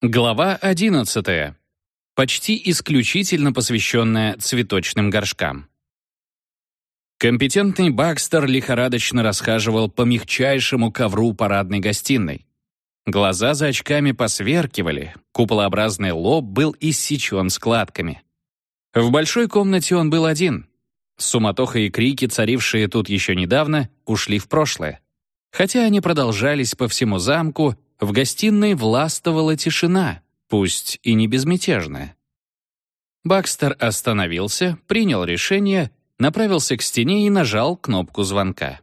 Глава 11. Почти исключительно посвященная цветочным горшкам. Компетентный Бакстер лихорадочно расхаживал по мягчайшему ковру парадной гостиной. Глаза за очками посверкивали, куполообразный лоб был иссечен складками. В большой комнате он был один. Суматоха и крики, царившие тут еще недавно, ушли в прошлое. Хотя они продолжались по всему замку, в гостиной властвовала тишина, пусть и не безмятежная. Бакстер остановился, принял решение, направился к стене и нажал кнопку звонка.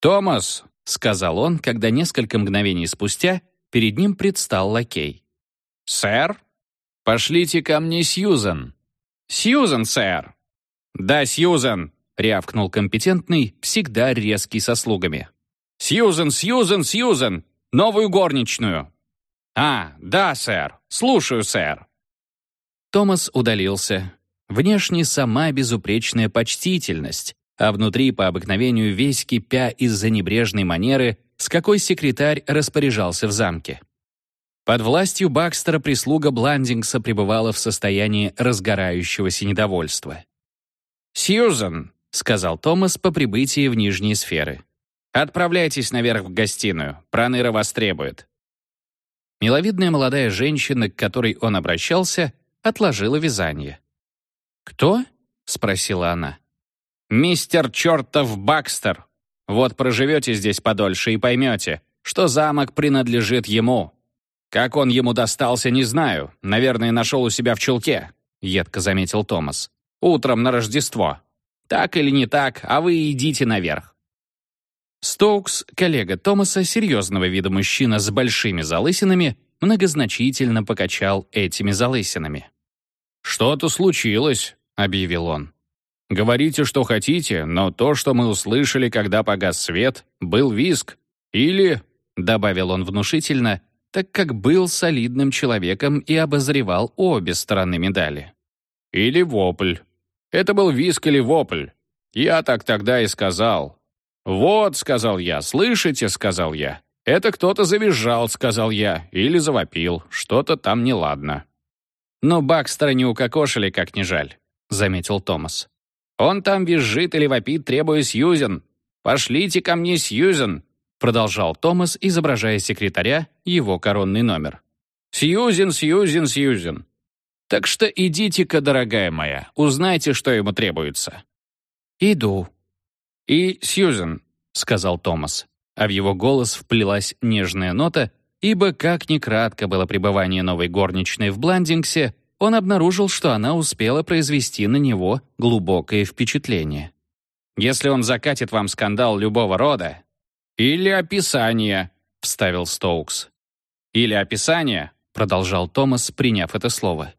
«Томас!» — сказал он, когда несколько мгновений спустя перед ним предстал лакей. «Сэр? Пошлите ко мне Сьюзен». «Сьюзен, сэр!» «Да, Сьюзен!» — рявкнул компетентный, всегда резкий со слугами. «Сьюзен, Сьюзен, Сьюзен! Новую горничную!» «А, да, сэр. Слушаю, сэр». Томас удалился. Внешне сама безупречная почтительность, а внутри по обыкновению весь кипя из-за небрежной манеры, с какой секретарь распоряжался в замке. Под властью Бакстера прислуга Бландингса пребывала в состоянии разгорающегося недовольства. «Сьюзан», — сказал Томас по прибытии в нижние сферы, «отправляйтесь наверх в гостиную, Проныра вас требует». Миловидная молодая женщина, к которой он обращался, отложила вязание. «Кто?» — спросила она. «Мистер чертов Бакстер. Вот проживете здесь подольше и поймете, что замок принадлежит ему. Как он ему достался, не знаю. Наверное, нашел у себя в чулке», — едко заметил Томас. «Утром на Рождество. Так или не так, а вы идите наверх». Стоукс, коллега Томаса, серьезного вида мужчина с большими залысинами, многозначительно покачал этими залысинами. «Что-то случилось», — объявил он. «Говорите, что хотите, но то, что мы услышали, когда погас свет, был виск. Или, — добавил он внушительно, так как был солидным человеком и обозревал обе стороны медали. Или вопль. Это был виск или вопль. Я так тогда и сказал. «Вот», — сказал я, — «слышите», — сказал я. «Это кто-то завизжал», — сказал я, — или завопил. Что-то там неладно. «Но Бакстера не укокошили, как ни жаль», — заметил Томас. «Он там визжит или вопит, требуя Сьюзен. Пошлите ко мне Сьюзен», — продолжал Томас, изображая секретаря, его коронный номер. «Сьюзен, Сьюзен, Сьюзен. Так что идите-ка, дорогая моя, узнайте, что ему требуется». «Иду». «И Сьюзен», — сказал Томас, а в его голос вплелась нежная нота, ибо как ни кратко было пребывание новой горничной в Бландингсе, он обнаружил, что она успела произвести на него глубокое впечатление. «Если он закатит вам скандал любого рода...» «Или описание», — вставил Стоукс. «Или описание», — продолжал Томас, приняв это слово.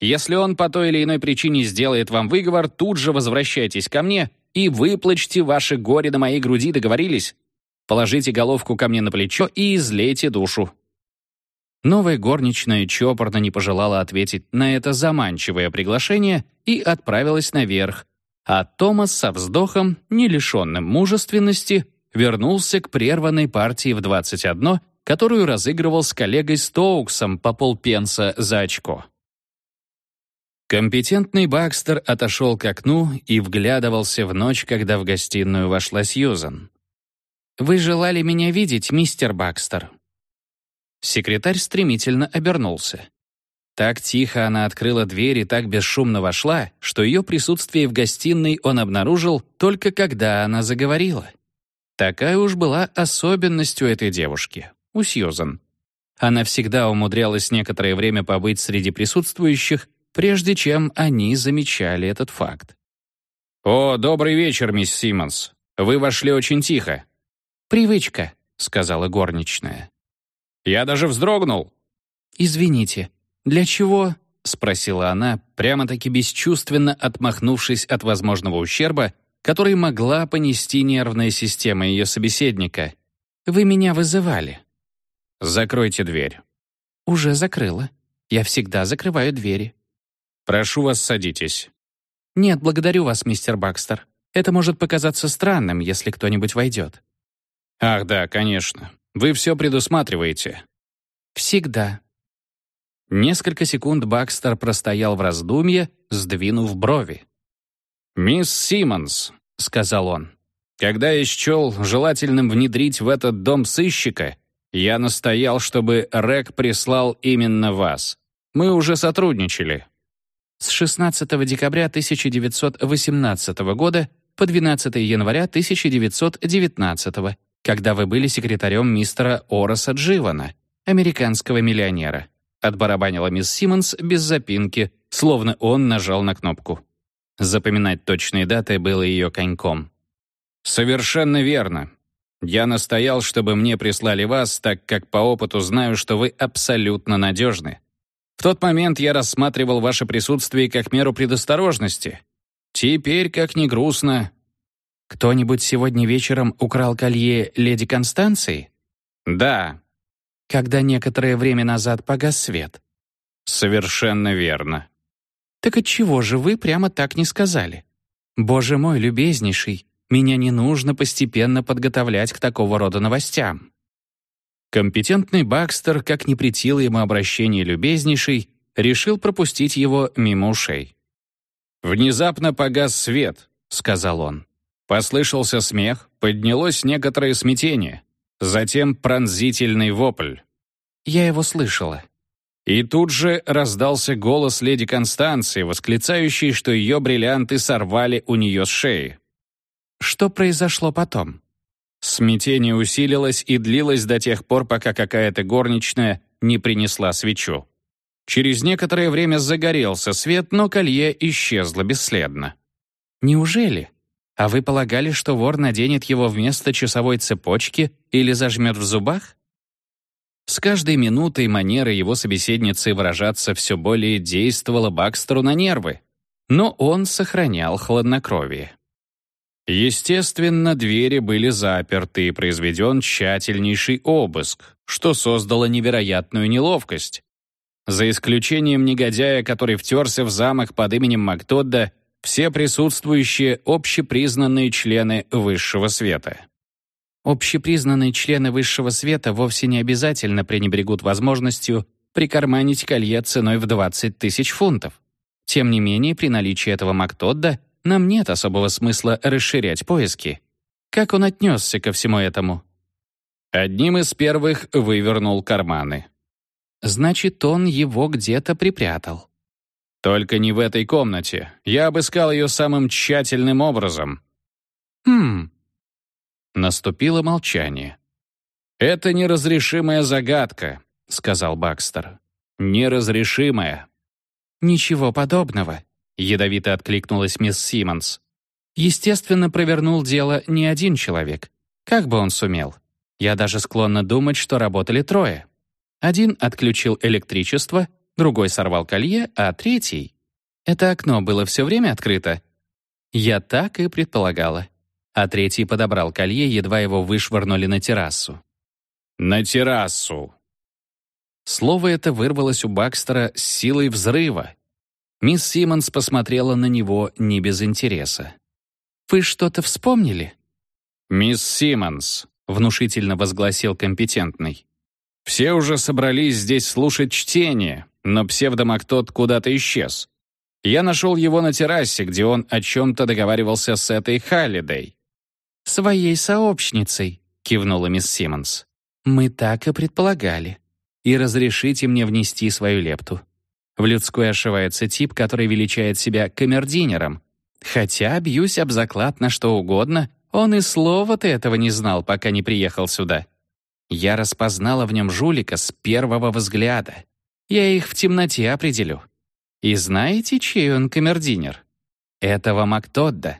«Если он по той или иной причине сделает вам выговор, тут же возвращайтесь ко мне и выплачьте ваше горе на моей груди, договорились? Положите головку ко мне на плечо и излейте душу». Новая горничная чопорно не пожелала ответить на это заманчивое приглашение и отправилась наверх, а Томас со вздохом, не лишенным мужественности, вернулся к прерванной партии в 21, которую разыгрывал с коллегой Стоуксом по полпенса за очко. Компетентный Бакстер отошел к окну и вглядывался в ночь, когда в гостиную вошла Сьюзан. «Вы желали меня видеть, мистер Бакстер?» Секретарь стремительно обернулся. Так тихо она открыла дверь и так бесшумно вошла, что ее присутствие в гостиной он обнаружил только когда она заговорила. Такая уж была особенностью этой девушки, у Сьюзан. Она всегда умудрялась некоторое время побыть среди присутствующих, прежде чем они замечали этот факт. «О, добрый вечер, мисс Симмонс. Вы вошли очень тихо. «Привычка», — сказала горничная. «Я даже вздрогнул». «Извините, для чего?» — спросила она, прямо-таки бесчувственно отмахнувшись от возможного ущерба, который могла понести нервная система ее собеседника. «Вы меня вызывали». «Закройте дверь». «Уже закрыла. Я всегда закрываю двери». «Прошу вас, садитесь». «Нет, благодарю вас, мистер Бакстер. Это может показаться странным, если кто-нибудь войдет». «Ах да, конечно. Вы все предусматриваете». «Всегда». Несколько секунд Бакстер простоял в раздумье, сдвинув брови. «Мисс Симмонс», — сказал он, — «когда я счел желательным внедрить в этот дом сыщика, я настоял, чтобы Рек прислал именно вас. Мы уже сотрудничали». С 16 декабря 1918 года по 12 января 1919, когда вы были секретарем мистера Ороса Дживана, американского миллионера. Отбарабанила мисс Симмонс без запинки, словно он нажал на кнопку. Запоминать точные даты было ее коньком. «Совершенно верно. Я настоял, чтобы мне прислали вас, так как по опыту знаю, что вы абсолютно надежны. В тот момент я рассматривал ваше присутствие как меру предосторожности. Теперь, как ни грустно... Кто-нибудь сегодня вечером украл колье леди Констанции? Да. Когда некоторое время назад погас свет? Совершенно верно. Так отчего же вы прямо так не сказали? Боже мой, любезнейший, меня не нужно постепенно подготовлять к такого рода новостям. Компетентный Бакстер, как не претило ему обращение любезнейший, решил пропустить его мимо ушей. «Внезапно погас свет», — сказал он. Послышался смех, поднялось некоторое смятение, затем пронзительный вопль. Я его слышала. И тут же раздался голос леди Констанции, восклицающий, что ее бриллианты сорвали у нее с шеи. Что произошло потом? Смятение усилилось и длилось до тех пор, пока какая-то горничная не принесла свечу. Через некоторое время загорелся свет, но колье исчезло бесследно. «Неужели? А вы полагали, что вор наденет его вместо часовой цепочки или зажмет в зубах?» С каждой минутой манера его собеседницы выражаться все более действовала Бакстеру на нервы, но он сохранял хладнокровие. Естественно, двери были заперты и произведен тщательнейший обыск, что создало невероятную неловкость. За исключением негодяя, который втерся в замок под именем Мактодда, все присутствующие — общепризнанные члены высшего света. Общепризнанные члены высшего света вовсе не обязательно пренебрегут возможностью прикарманить колье ценой в 20 тысяч фунтов. Тем не менее, при наличии этого Мактодда нам нет особого смысла расширять поиски. Как он отнесся ко всему этому? Одним из первых вывернул карманы. Значит, он его где-то припрятал. Только не в этой комнате. Я обыскал ее самым тщательным образом. Хм. Наступило молчание. «Это неразрешимая загадка», — сказал Бакстер. «Неразрешимая». «Ничего подобного», Ядовито откликнулась мисс Симмонс. Естественно, провернул дело не один человек. Как бы он сумел? Я даже склонна думать, что работали трое. Один отключил электричество, другой сорвал колье, а третий... Это окно было все время открыто? Я так и предполагала. А третий подобрал колье, едва его вышвырнули на террасу. «На террасу!» Слово это вырвалось у Бакстера с силой взрыва, Мисс Симмонс посмотрела на него не без интереса. «Вы что-то вспомнили?» «Мисс Симмонс», — внушительно возгласил компетентный. «Все уже собрались здесь слушать чтение, но псевдомактот куда-то исчез. Я нашел его на террасе, где он о чем-то договаривался с этой Халлидей». «Своей сообщницей», — кивнула мисс Симмонс. «Мы так и предполагали. И разрешите мне внести свою лепту. В людской ошивается тип, который величает себя камердинером. Хотя, бьюсь об заклад на что угодно, он и слова-то этого не знал, пока не приехал сюда. Я распознала в нем жулика с первого взгляда. Я их в темноте определю. И знаете, чей он камердинер? Этого Мактодда.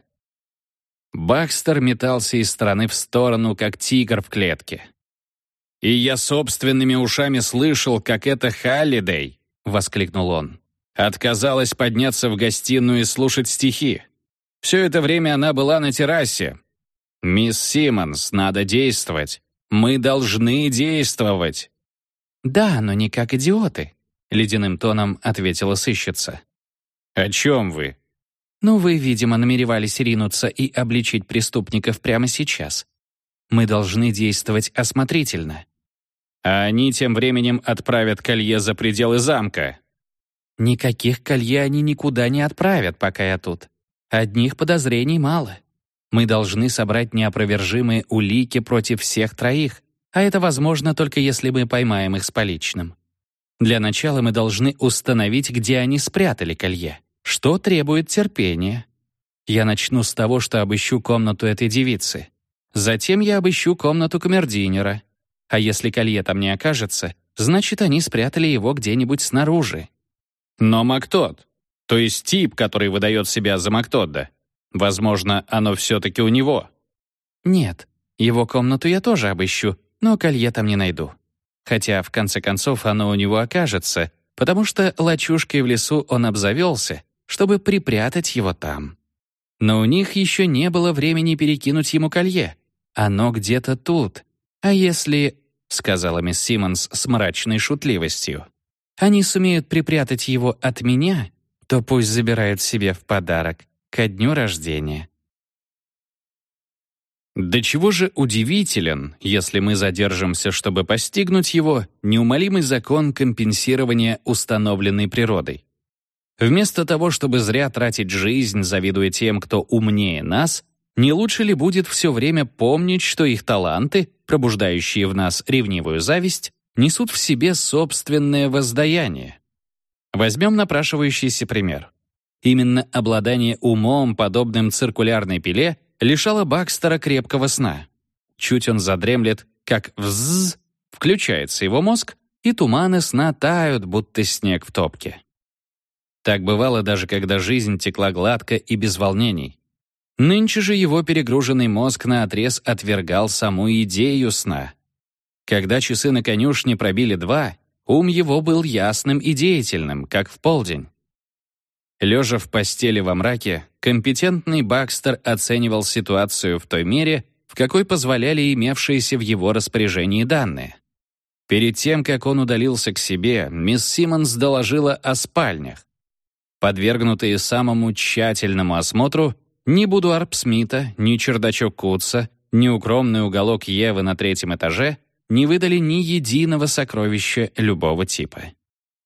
Бакстер метался из стороны в сторону, как тигр в клетке. И я собственными ушами слышал, как это Халлидей воскликнул он. Отказалась подняться в гостиную и слушать стихи. Все это время она была на террасе. «Мисс Симмонс, надо действовать. Мы должны действовать». «Да, но не как идиоты», — ледяным тоном ответила сыщица. «О чем вы?» «Ну, вы, видимо, намеревались ринуться и обличить преступников прямо сейчас. Мы должны действовать осмотрительно. А они тем временем отправят колье за пределы замка. Никаких колье они никуда не отправят, пока я тут. Одних подозрений мало. Мы должны собрать неопровержимые улики против всех троих, а это возможно только если мы поймаем их с поличным. Для начала мы должны установить, где они спрятали колье, что требует терпения. Я начну с того, что обыщу комнату этой девицы. Затем я обыщу комнату камердинера. А если колье там не окажется, значит, они спрятали его где-нибудь снаружи. Но Мактод, то есть тип, который выдает себя за Мактодда, возможно, оно все-таки у него. Нет, его комнату я тоже обыщу, но колье там не найду. Хотя, в конце концов, оно у него окажется, потому что лачушкой в лесу он обзавелся, чтобы припрятать его там. Но у них еще не было времени перекинуть ему колье. Оно где-то тут. А если, — сказала мисс Симмонс с мрачной шутливостью, «они сумеют припрятать его от меня, то пусть забирают себе в подарок ко дню рождения». До чего же удивителен, если мы задержимся, чтобы постигнуть его, неумолимый закон компенсирования, установленный природой. Вместо того, чтобы зря тратить жизнь, завидуя тем, кто умнее нас, не лучше ли будет все время помнить, что их таланты, пробуждающие в нас ревнивую зависть, несут в себе собственное воздаяние? Возьмем напрашивающийся пример. Именно обладание умом, подобным циркулярной пиле, лишало Бакстера крепкого сна. Чуть он задремлет, как взз, включается его мозг, и туманы сна тают, будто снег в топке. Так бывало даже когда жизнь текла гладко и без волнений. Нынче же его перегруженный мозг наотрез отвергал саму идею сна. Когда часы на конюшне пробили два, ум его был ясным и деятельным, как в полдень. Лежа в постели во мраке, компетентный Бакстер оценивал ситуацию в той мере, в какой позволяли имевшиеся в его распоряжении данные. Перед тем, как он удалился к себе, мисс Симмонс доложила о спальнях. Подвергнутые самому тщательному осмотру, ни будуар Смита, ни чердачок Кутса, ни укромный уголок Евы на третьем этаже не выдали ни единого сокровища любого типа.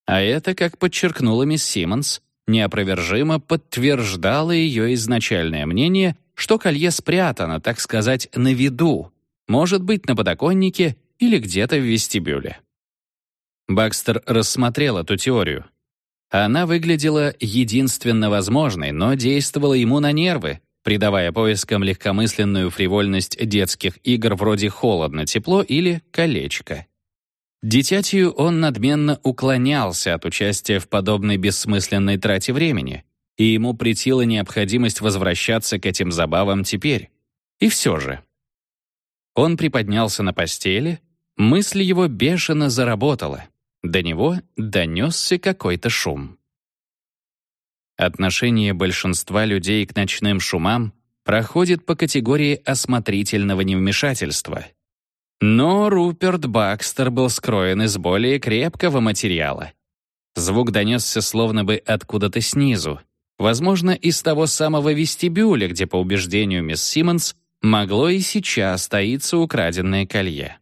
А это, как подчеркнула мисс Симмонс, неопровержимо подтверждало ее изначальное мнение, что колье спрятано, так сказать, на виду, может быть, на подоконнике или где-то в вестибюле. Бакстер рассмотрел эту теорию. Она выглядела единственно возможной, но действовала ему на нервы, придавая поискам легкомысленную фривольность детских игр вроде «холодно-тепло» или «колечко». Дитятию он надменно уклонялся от участия в подобной бессмысленной трате времени, и ему претила необходимость возвращаться к этим забавам теперь. И все же. Он приподнялся на постели, мысль его бешено заработала. До него донесся какой-то шум. Отношение большинства людей к ночным шумам проходит по категории осмотрительного невмешательства. Но Руперт Бакстер был скроен из более крепкого материала. Звук донесся словно бы откуда-то снизу, возможно, из того самого вестибюля, где, по убеждению мисс Симмонс, могло и сейчас таиться украденное колье.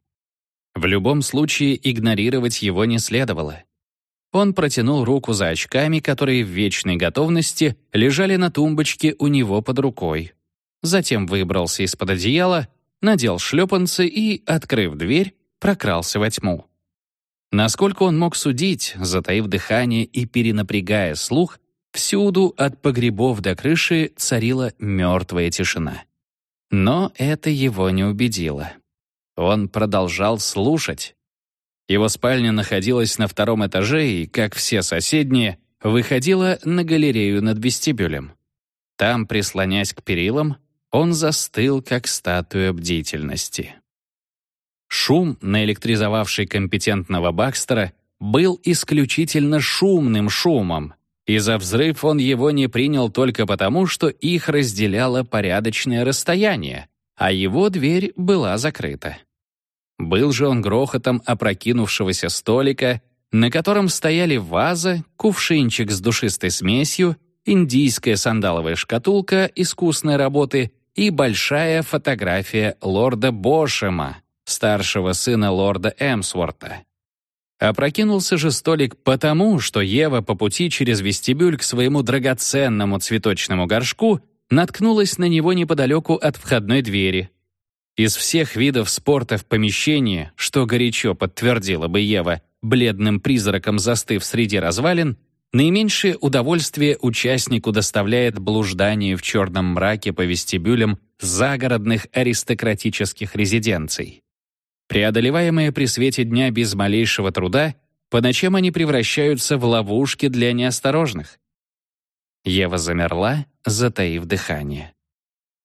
В любом случае игнорировать его не следовало. Он протянул руку за очками, которые в вечной готовности лежали на тумбочке у него под рукой. Затем выбрался из-под одеяла, надел шлепанцы и, открыв дверь, прокрался во тьму. Насколько он мог судить, затаив дыхание и перенапрягая слух, всюду от погребов до крыши царила мертвая тишина. Но это его не убедило. Он продолжал слушать. Его спальня находилась на втором этаже и, как все соседние, выходила на галерею над вестибюлем. Там, прислонясь к перилам, он застыл, как статуя бдительности. Шум, наэлектризовавший компетентного Бакстера, был исключительно шумным шумом, и за взрыв он его не принял только потому, что их разделяло порядочное расстояние, а его дверь была закрыта. Был же он грохотом опрокинувшегося столика, на котором стояли ваза, кувшинчик с душистой смесью, индийская сандаловая шкатулка искусной работы и большая фотография лорда Бошема старшего сына лорда Эмсворта. Опрокинулся же столик потому, что Ева по пути через вестибюль к своему драгоценному цветочному горшку наткнулась на него неподалеку от входной двери. Из всех видов спорта в помещении, что горячо подтвердила бы Ева, бледным призраком застыв среди развалин, наименьшее удовольствие участнику доставляет блуждание в черном мраке по вестибюлям загородных аристократических резиденций. Преодолеваемые при свете дня без малейшего труда, по ночам они превращаются в ловушки для неосторожных. Ева замерла, затаив дыхание.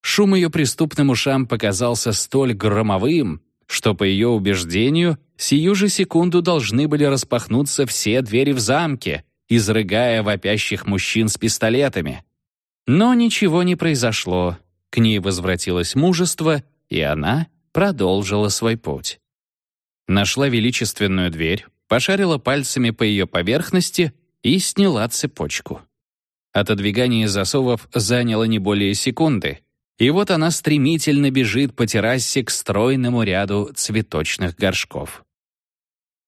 Шум ее преступным ушам показался столь громовым, что, по ее убеждению, сию же секунду должны были распахнуться все двери в замке, изрыгая вопящих мужчин с пистолетами. Но ничего не произошло. К ней возвратилось мужество, и она продолжила свой путь. Нашла величественную дверь, пошарила пальцами по ее поверхности и сняла цепочку. Отодвигание засовов заняло не более секунды, и вот она стремительно бежит по террасе к стройному ряду цветочных горшков.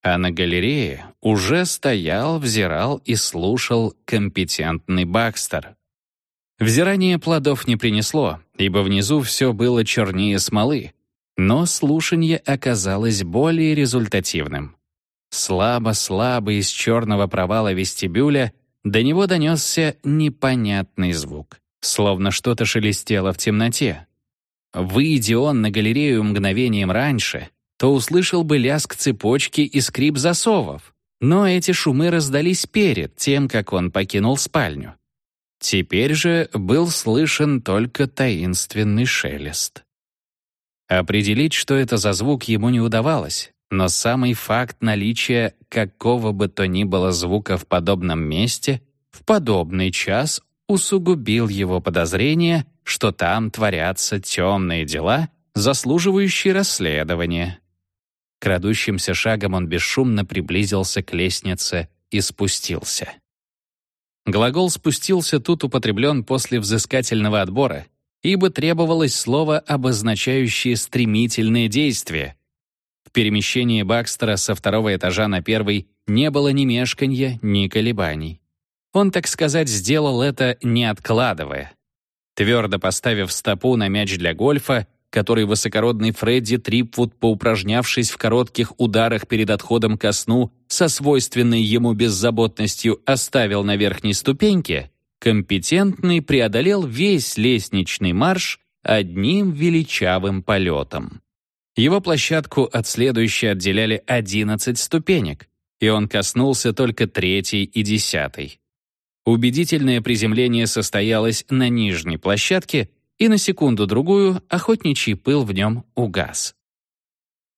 А на галерее уже стоял, взирал и слушал компетентный Бакстер. Взирание плодов не принесло, ибо внизу все было чернее смолы, но слушание оказалось более результативным. Слабо-слабо из черного провала вестибюля до него донесся непонятный звук, словно что-то шелестело в темноте. Выйдя он на галерею мгновением раньше, то услышал бы лязг цепочки и скрип засовов, но эти шумы раздались перед тем, как он покинул спальню. Теперь же был слышен только таинственный шелест. Определить, что это за звук, ему не удавалось, но самый факт наличия какого бы то ни было звука в подобном месте в подобный час усугубил его подозрение, что там творятся темные дела, заслуживающие расследования. Крадущимся шагом он бесшумно приблизился к лестнице и спустился. Глагол «спустился» тут употреблен после взыскательного отбора — ибо требовалось слово, обозначающее стремительные действия. В перемещении Бакстера со второго этажа на первый не было ни мешканья, ни колебаний. Он, так сказать, сделал это, не откладывая. Твердо поставив стопу на мяч для гольфа, который высокородный Фредди Трипвуд, поупражнявшись в коротких ударах перед отходом ко сну, со свойственной ему беззаботностью оставил на верхней ступеньке, компетентный преодолел весь лестничный марш одним величавым полетом. Его площадку от следующей отделяли 11 ступенек, и он коснулся только третьей и десятой. Убедительное приземление состоялось на нижней площадке, и на секунду-другую охотничий пыл в нем угас.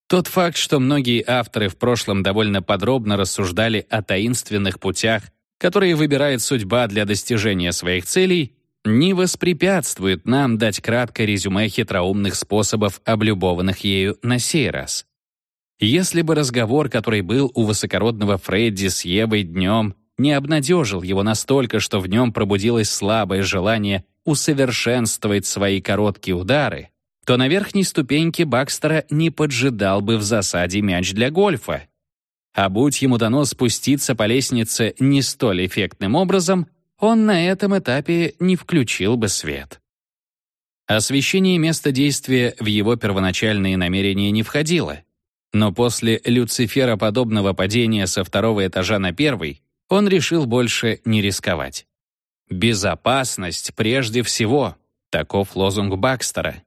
Тот факт, что многие авторы в прошлом довольно подробно рассуждали о таинственных путях которые выбирает судьба для достижения своих целей, не воспрепятствует нам дать краткое резюме хитроумных способов, облюбованных ею на сей раз. Если бы разговор, который был у высокородного Фредди с Евой днем, не обнадежил его настолько, что в нем пробудилось слабое желание усовершенствовать свои короткие удары, то на верхней ступеньке Бакстера не поджидал бы в засаде мяч для гольфа, а будь ему дано спуститься по лестнице не столь эффектным образом, он на этом этапе не включил бы свет. Освещение места действия в его первоначальные намерения не входило, но после Люцифера подобного падения со второго этажа на первый он решил больше не рисковать. «Безопасность прежде всего» — таков лозунг Бакстера.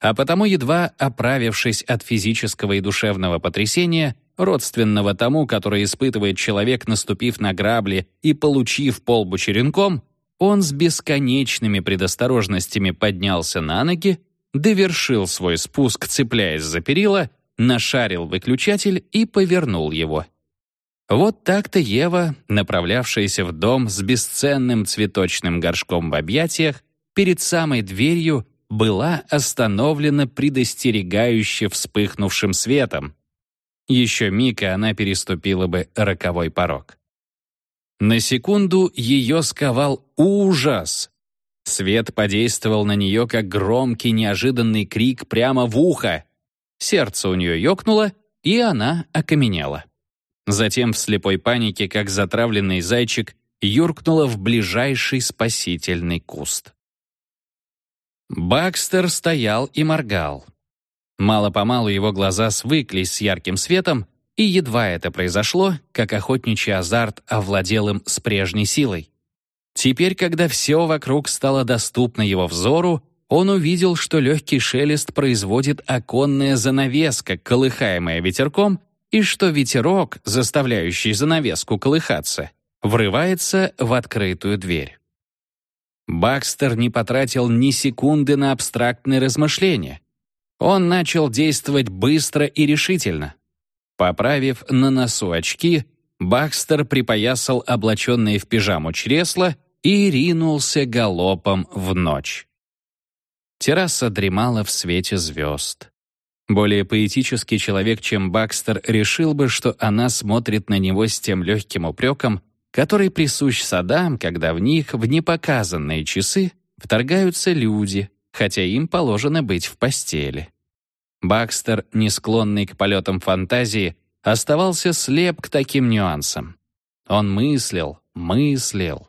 А потому, едва оправившись от физического и душевного потрясения, родственного тому, который испытывает человек, наступив на грабли и получив полбу черенком, он с бесконечными предосторожностями поднялся на ноги, довершил свой спуск, цепляясь за перила, нашарил выключатель и повернул его. Вот так-то Ева, направлявшаяся в дом с бесценным цветочным горшком в объятиях, перед самой дверью была остановлена предостерегающе вспыхнувшим светом, еще миг, и она переступила бы роковой порог. На секунду ее сковал ужас. Свет подействовал на нее, как громкий неожиданный крик прямо в ухо. Сердце у нее ёкнуло, и она окаменела. Затем в слепой панике, как затравленный зайчик, юркнула в ближайший спасительный куст. Бакстер стоял и моргал. Мало-помалу его глаза свыклись с ярким светом, и едва это произошло, как охотничий азарт овладел им с прежней силой. Теперь, когда все вокруг стало доступно его взору, он увидел, что легкий шелест производит оконная занавеска, колыхаемая ветерком, и что ветерок, заставляющий занавеску колыхаться, врывается в открытую дверь. Бакстер не потратил ни секунды на абстрактные размышления. Он начал действовать быстро и решительно. Поправив на носу очки, Бакстер припоясал облаченные в пижаму чресла и ринулся галопом в ночь. Терраса дремала в свете звезд. Более поэтический человек, чем Бакстер, решил бы, что она смотрит на него с тем легким упреком, который присущ садам, когда в них в непоказанные часы вторгаются люди, хотя им положено быть в постели. Бакстер, не склонный к полетам фантазии, оставался слеп к таким нюансам. Он мыслил, мыслил.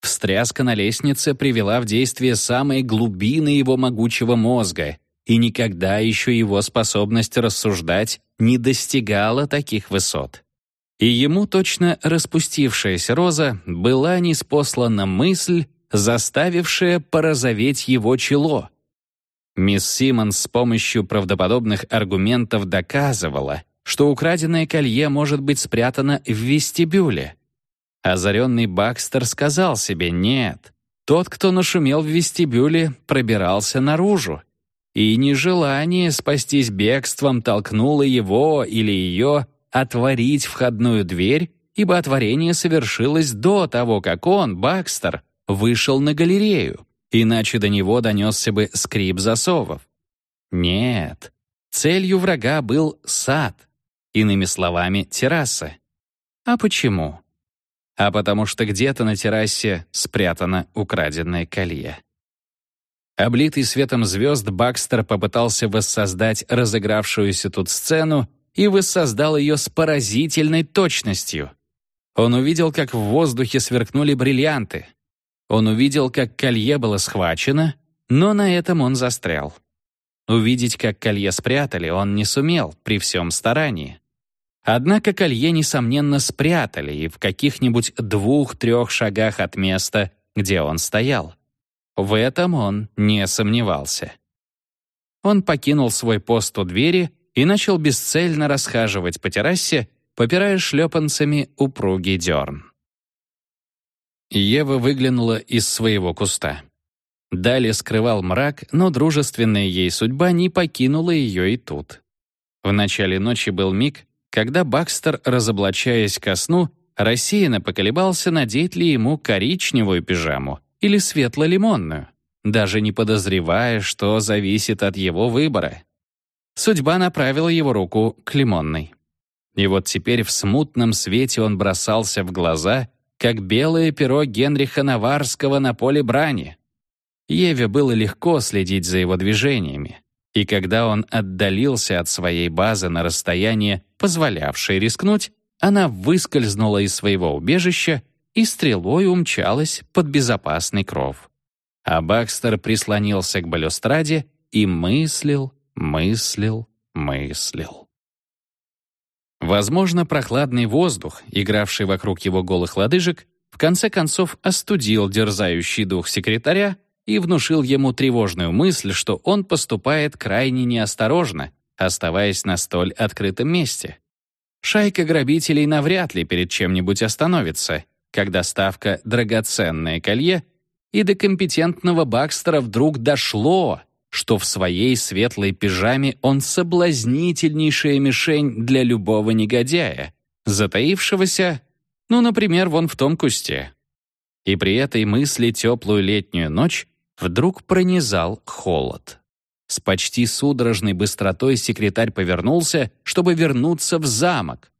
Встряска на лестнице привела в действие самые глубины его могучего мозга, и никогда еще его способность рассуждать не достигала таких высот. И ему точно распустившаяся роза была неспослана мысль, заставившая порозоветь его чело — Мисс Симмонс с помощью правдоподобных аргументов доказывала, что украденное колье может быть спрятано в вестибюле. Озаренный Бакстер сказал себе «нет». Тот, кто нашумел в вестибюле, пробирался наружу. И нежелание спастись бегством толкнуло его или ее отворить входную дверь, ибо отворение совершилось до того, как он, Бакстер, вышел на галерею иначе до него донесся бы скрип засовов. Нет, целью врага был сад, иными словами, терраса. А почему? А потому что где-то на террасе спрятано украденное колье. Облитый светом звезд, Бакстер попытался воссоздать разыгравшуюся тут сцену и воссоздал ее с поразительной точностью. Он увидел, как в воздухе сверкнули бриллианты, он увидел, как колье было схвачено, но на этом он застрял. Увидеть, как колье спрятали, он не сумел при всем старании. Однако колье, несомненно, спрятали и в каких-нибудь двух-трех шагах от места, где он стоял. В этом он не сомневался. Он покинул свой пост у двери и начал бесцельно расхаживать по террасе, попирая шлепанцами упругий дерн. Ева выглянула из своего куста. Дали скрывал мрак, но дружественная ей судьба не покинула ее и тут. В начале ночи был миг, когда Бакстер, разоблачаясь ко сну, рассеянно поколебался, надеть ли ему коричневую пижаму или светло-лимонную, даже не подозревая, что зависит от его выбора. Судьба направила его руку к лимонной. И вот теперь в смутном свете он бросался в глаза как белое перо Генриха Наварского на поле брани. Еве было легко следить за его движениями, и когда он отдалился от своей базы на расстояние, позволявшее рискнуть, она выскользнула из своего убежища и стрелой умчалась под безопасный кров. А Бакстер прислонился к балюстраде и мыслил, мыслил, мыслил. Возможно, прохладный воздух, игравший вокруг его голых лодыжек, в конце концов остудил дерзающий дух секретаря и внушил ему тревожную мысль, что он поступает крайне неосторожно, оставаясь на столь открытом месте. Шайка грабителей навряд ли перед чем-нибудь остановится, когда ставка «драгоценное колье» и до компетентного Бакстера вдруг дошло, что в своей светлой пижаме он соблазнительнейшая мишень для любого негодяя, затаившегося, ну, например, вон в том кусте. И при этой мысли теплую летнюю ночь вдруг пронизал холод. С почти судорожной быстротой секретарь повернулся, чтобы вернуться в замок.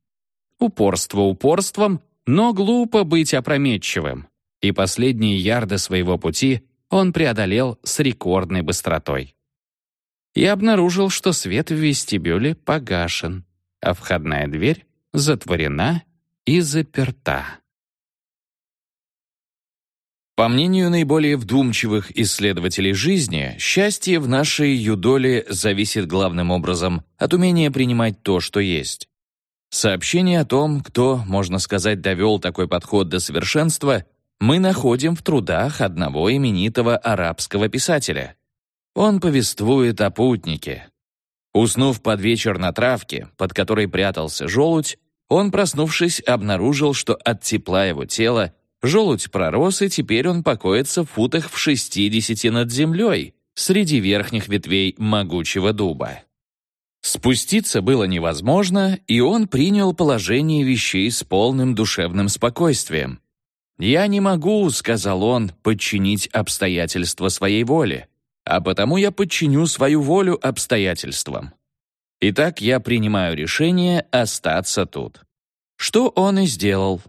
Упорство упорством, но глупо быть опрометчивым. И последние ярды своего пути он преодолел с рекордной быстротой. и обнаружил, что свет в вестибюле погашен, а входная дверь затворена и заперта. По мнению наиболее вдумчивых исследователей жизни, счастье в нашей юдоле зависит главным образом от умения принимать то, что есть. Сообщение о том, кто, можно сказать, довел такой подход до совершенства, мы находим в трудах одного именитого арабского писателя. Он повествует о путнике. Уснув под вечер на травке, под которой прятался желудь, он, проснувшись, обнаружил, что от тепла его тела Желудь пророс, и теперь он покоится в футах в 60 над землей, среди верхних ветвей могучего дуба. Спуститься было невозможно, и он принял положение вещей с полным душевным спокойствием. «Я не могу», — сказал он, — «подчинить обстоятельства своей воле, а потому я подчиню свою волю обстоятельствам. Итак, я принимаю решение остаться тут». Что он и сделал.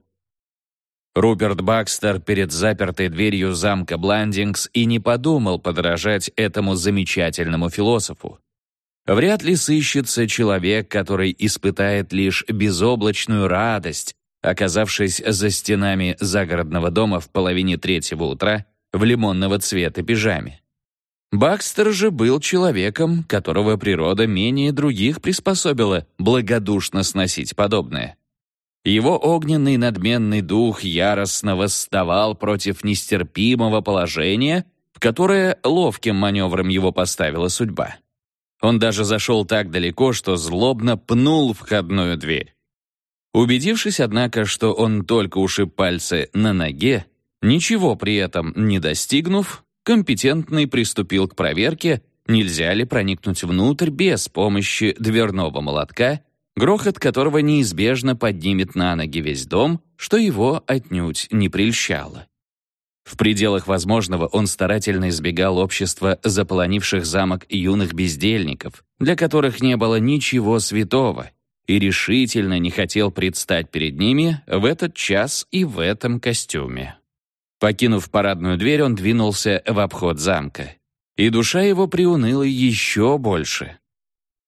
Руперт Бакстер перед запертой дверью замка Бландингс и не подумал подражать этому замечательному философу. Вряд ли сыщется человек, который испытает лишь безоблачную радость, оказавшись за стенами загородного дома в половине третьего утра в лимонного цвета пижаме. Бакстер же был человеком, которого природа менее других приспособила благодушно сносить подобное. Его огненный надменный дух яростно восставал против нестерпимого положения, в которое ловким маневром его поставила судьба. Он даже зашел так далеко, что злобно пнул входную дверь. Убедившись, однако, что он только ушиб пальцы на ноге, ничего при этом не достигнув, компетентный приступил к проверке, нельзя ли проникнуть внутрь без помощи дверного молотка грохот которого неизбежно поднимет на ноги весь дом, что его отнюдь не прельщало. В пределах возможного он старательно избегал общества заполонивших замок юных бездельников, для которых не было ничего святого, и решительно не хотел предстать перед ними в этот час и в этом костюме. Покинув парадную дверь, он двинулся в обход замка. И душа его приуныла еще больше.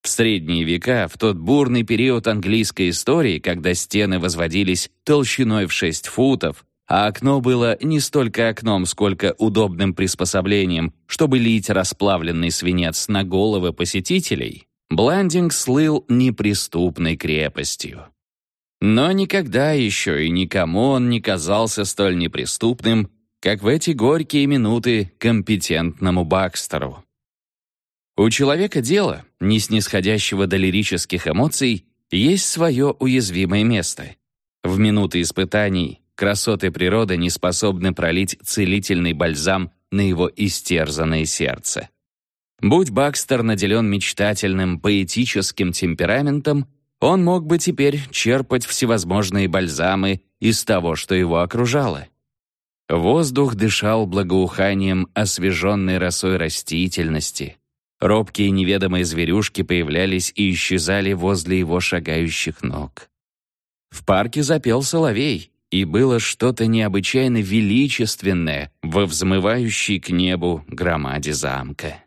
В средние века, в тот бурный период английской истории, когда стены возводились толщиной в 6 футов, а окно было не столько окном, сколько удобным приспособлением, чтобы лить расплавленный свинец на головы посетителей, Бландинг слыл неприступной крепостью. Но никогда еще и никому он не казался столь неприступным, как в эти горькие минуты компетентному Бакстеру. У человека дело, не снисходящего до лирических эмоций, есть свое уязвимое место. В минуты испытаний красоты природы не способны пролить целительный бальзам на его истерзанное сердце. Будь Бакстер наделен мечтательным, поэтическим темпераментом, он мог бы теперь черпать всевозможные бальзамы из того, что его окружало. Воздух дышал благоуханием освеженной росой растительности, Робкие неведомые зверюшки появлялись и исчезали возле его шагающих ног. В парке запел соловей, и было что-то необычайно величественное во взмывающей к небу громаде замка.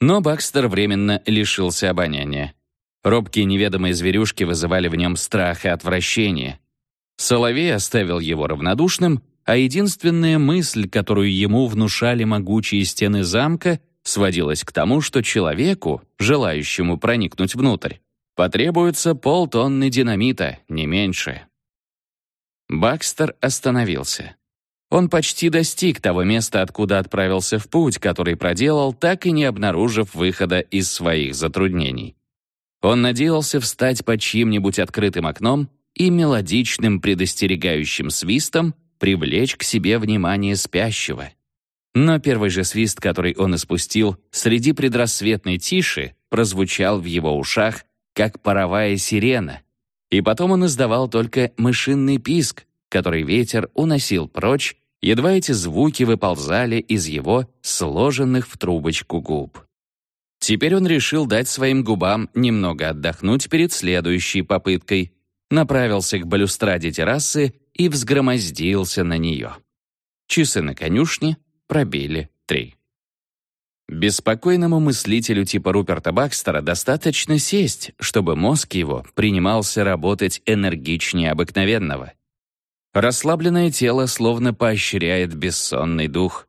Но Бакстер временно лишился обоняния. Робкие неведомые зверюшки вызывали в нем страх и отвращение. Соловей оставил его равнодушным, а единственная мысль, которую ему внушали могучие стены замка, сводилось к тому, что человеку, желающему проникнуть внутрь, потребуется полтонны динамита, не меньше. Бакстер остановился. Он почти достиг того места, откуда отправился в путь, который проделал, так и не обнаружив выхода из своих затруднений. Он надеялся встать под чьим-нибудь открытым окном и мелодичным предостерегающим свистом привлечь к себе внимание спящего. Но первый же свист, который он испустил среди предрассветной тиши, прозвучал в его ушах, как паровая сирена. И потом он издавал только мышиный писк, который ветер уносил прочь, едва эти звуки выползали из его сложенных в трубочку губ. Теперь он решил дать своим губам немного отдохнуть перед следующей попыткой, направился к балюстраде террасы и взгромоздился на нее. Часы на конюшне пробили три. Беспокойному мыслителю типа Руперта Бакстера достаточно сесть, чтобы мозг его принимался работать энергичнее обыкновенного. Расслабленное тело словно поощряет бессонный дух.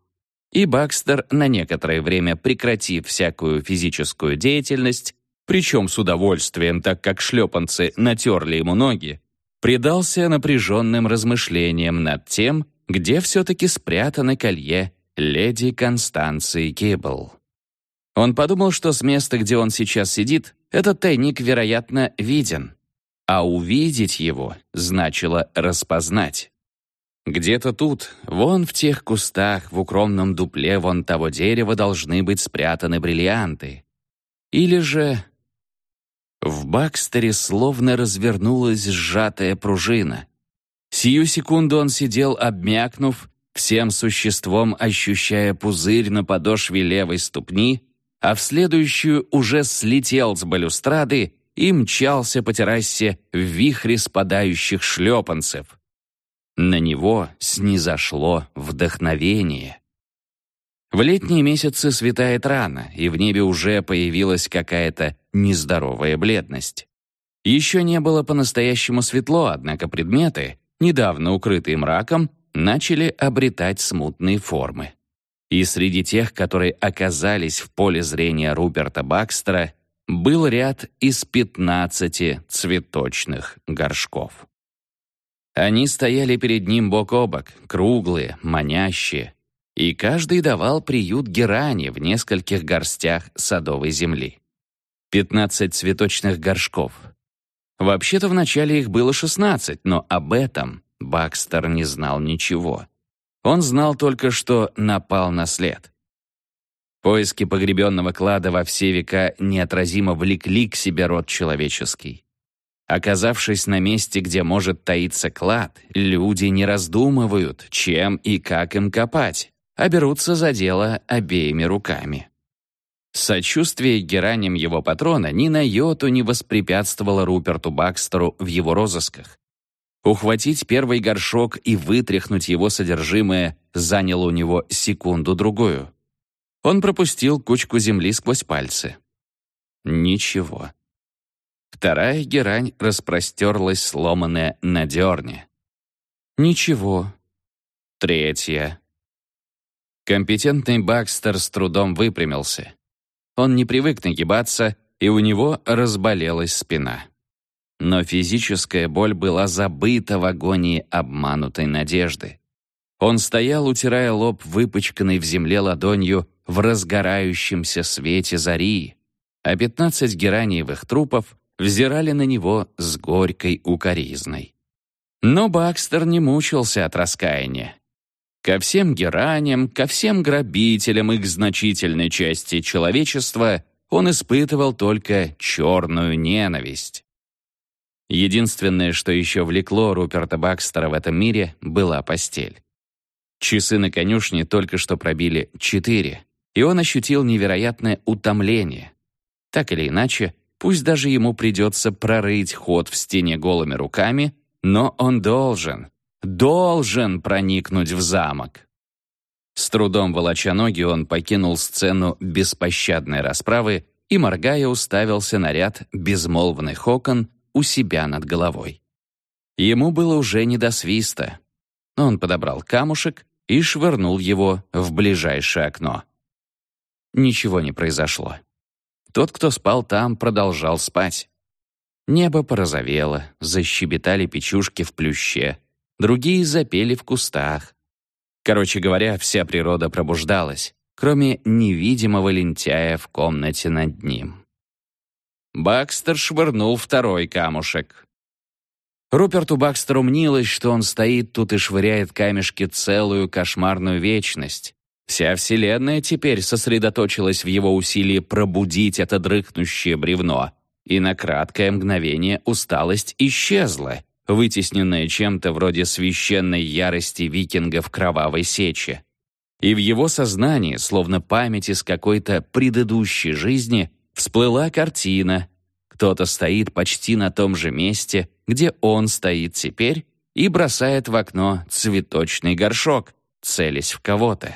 И Бакстер, на некоторое время прекратив всякую физическую деятельность, причем с удовольствием, так как шлепанцы натерли ему ноги, предался напряженным размышлениям над тем, где все-таки спрятано колье леди Констанции Гиббл. Он подумал, что с места, где он сейчас сидит, этот тайник, вероятно, виден. А увидеть его значило распознать. Где-то тут, вон в тех кустах, в укромном дупле вон того дерева должны быть спрятаны бриллианты. Или же... В Бакстере словно развернулась сжатая пружина. Сию секунду он сидел, обмякнув, всем существом ощущая пузырь на подошве левой ступни, а в следующую уже слетел с балюстрады и мчался по террасе в вихре спадающих шлепанцев. На него снизошло вдохновение. В летние месяцы светает рано, и в небе уже появилась какая-то нездоровая бледность. Еще не было по-настоящему светло, однако предметы, недавно укрытые мраком, начали обретать смутные формы. И среди тех, которые оказались в поле зрения Руперта Бакстера, был ряд из 15 цветочных горшков. Они стояли перед ним бок о бок, круглые, манящие, и каждый давал приют герани в нескольких горстях садовой земли. 15 цветочных горшков. Вообще-то вначале их было 16, но об этом Бакстер не знал ничего. Он знал только, что напал на след. Поиски погребенного клада во все века неотразимо влекли к себе род человеческий. Оказавшись на месте, где может таиться клад, люди не раздумывают, чем и как им копать, а берутся за дело обеими руками. Сочувствие гераням его патрона ни на йоту не воспрепятствовало Руперту Бакстеру в его розысках. Ухватить первый горшок и вытряхнуть его содержимое заняло у него секунду-другую. Он пропустил кучку земли сквозь пальцы. Ничего. Вторая герань распростерлась, сломанная на дерне. Ничего. Третья. Компетентный Бакстер с трудом выпрямился. Он не привык нагибаться, и у него разболелась спина. Но физическая боль была забыта в агонии обманутой надежды. Он стоял, утирая лоб, выпачканный в земле ладонью в разгорающемся свете зари, а пятнадцать гераниевых трупов взирали на него с горькой укоризной. Но Бакстер не мучился от раскаяния. Ко всем гераниям, ко всем грабителям их значительной части человечества он испытывал только черную ненависть. Единственное, что еще влекло Руперта Бакстера в этом мире, была постель. Часы на конюшне только что пробили четыре, и он ощутил невероятное утомление. Так или иначе, пусть даже ему придется прорыть ход в стене голыми руками, но он должен, должен проникнуть в замок. С трудом волоча ноги, он покинул сцену беспощадной расправы и, моргая, уставился на ряд безмолвных окон, у себя над головой. Ему было уже не до свиста. Он подобрал камушек и швырнул его в ближайшее окно. Ничего не произошло. Тот, кто спал там, продолжал спать. Небо порозовело, защебетали печушки в плюще, другие запели в кустах. Короче говоря, вся природа пробуждалась, кроме невидимого лентяя в комнате над ним. Бакстер швырнул второй камушек. Руперту Бакстеру мнилось, что он стоит тут и швыряет камешки целую кошмарную вечность. Вся Вселенная теперь сосредоточилась в его усилии пробудить это дрыхнущее бревно, и на краткое мгновение усталость исчезла, вытесненная чем-то вроде священной ярости викингов кровавой сечи. И в его сознании, словно память из какой-то предыдущей жизни, Всплыла картина. Кто-то стоит почти на том же месте, где он стоит теперь, и бросает в окно цветочный горшок, целясь в кого-то.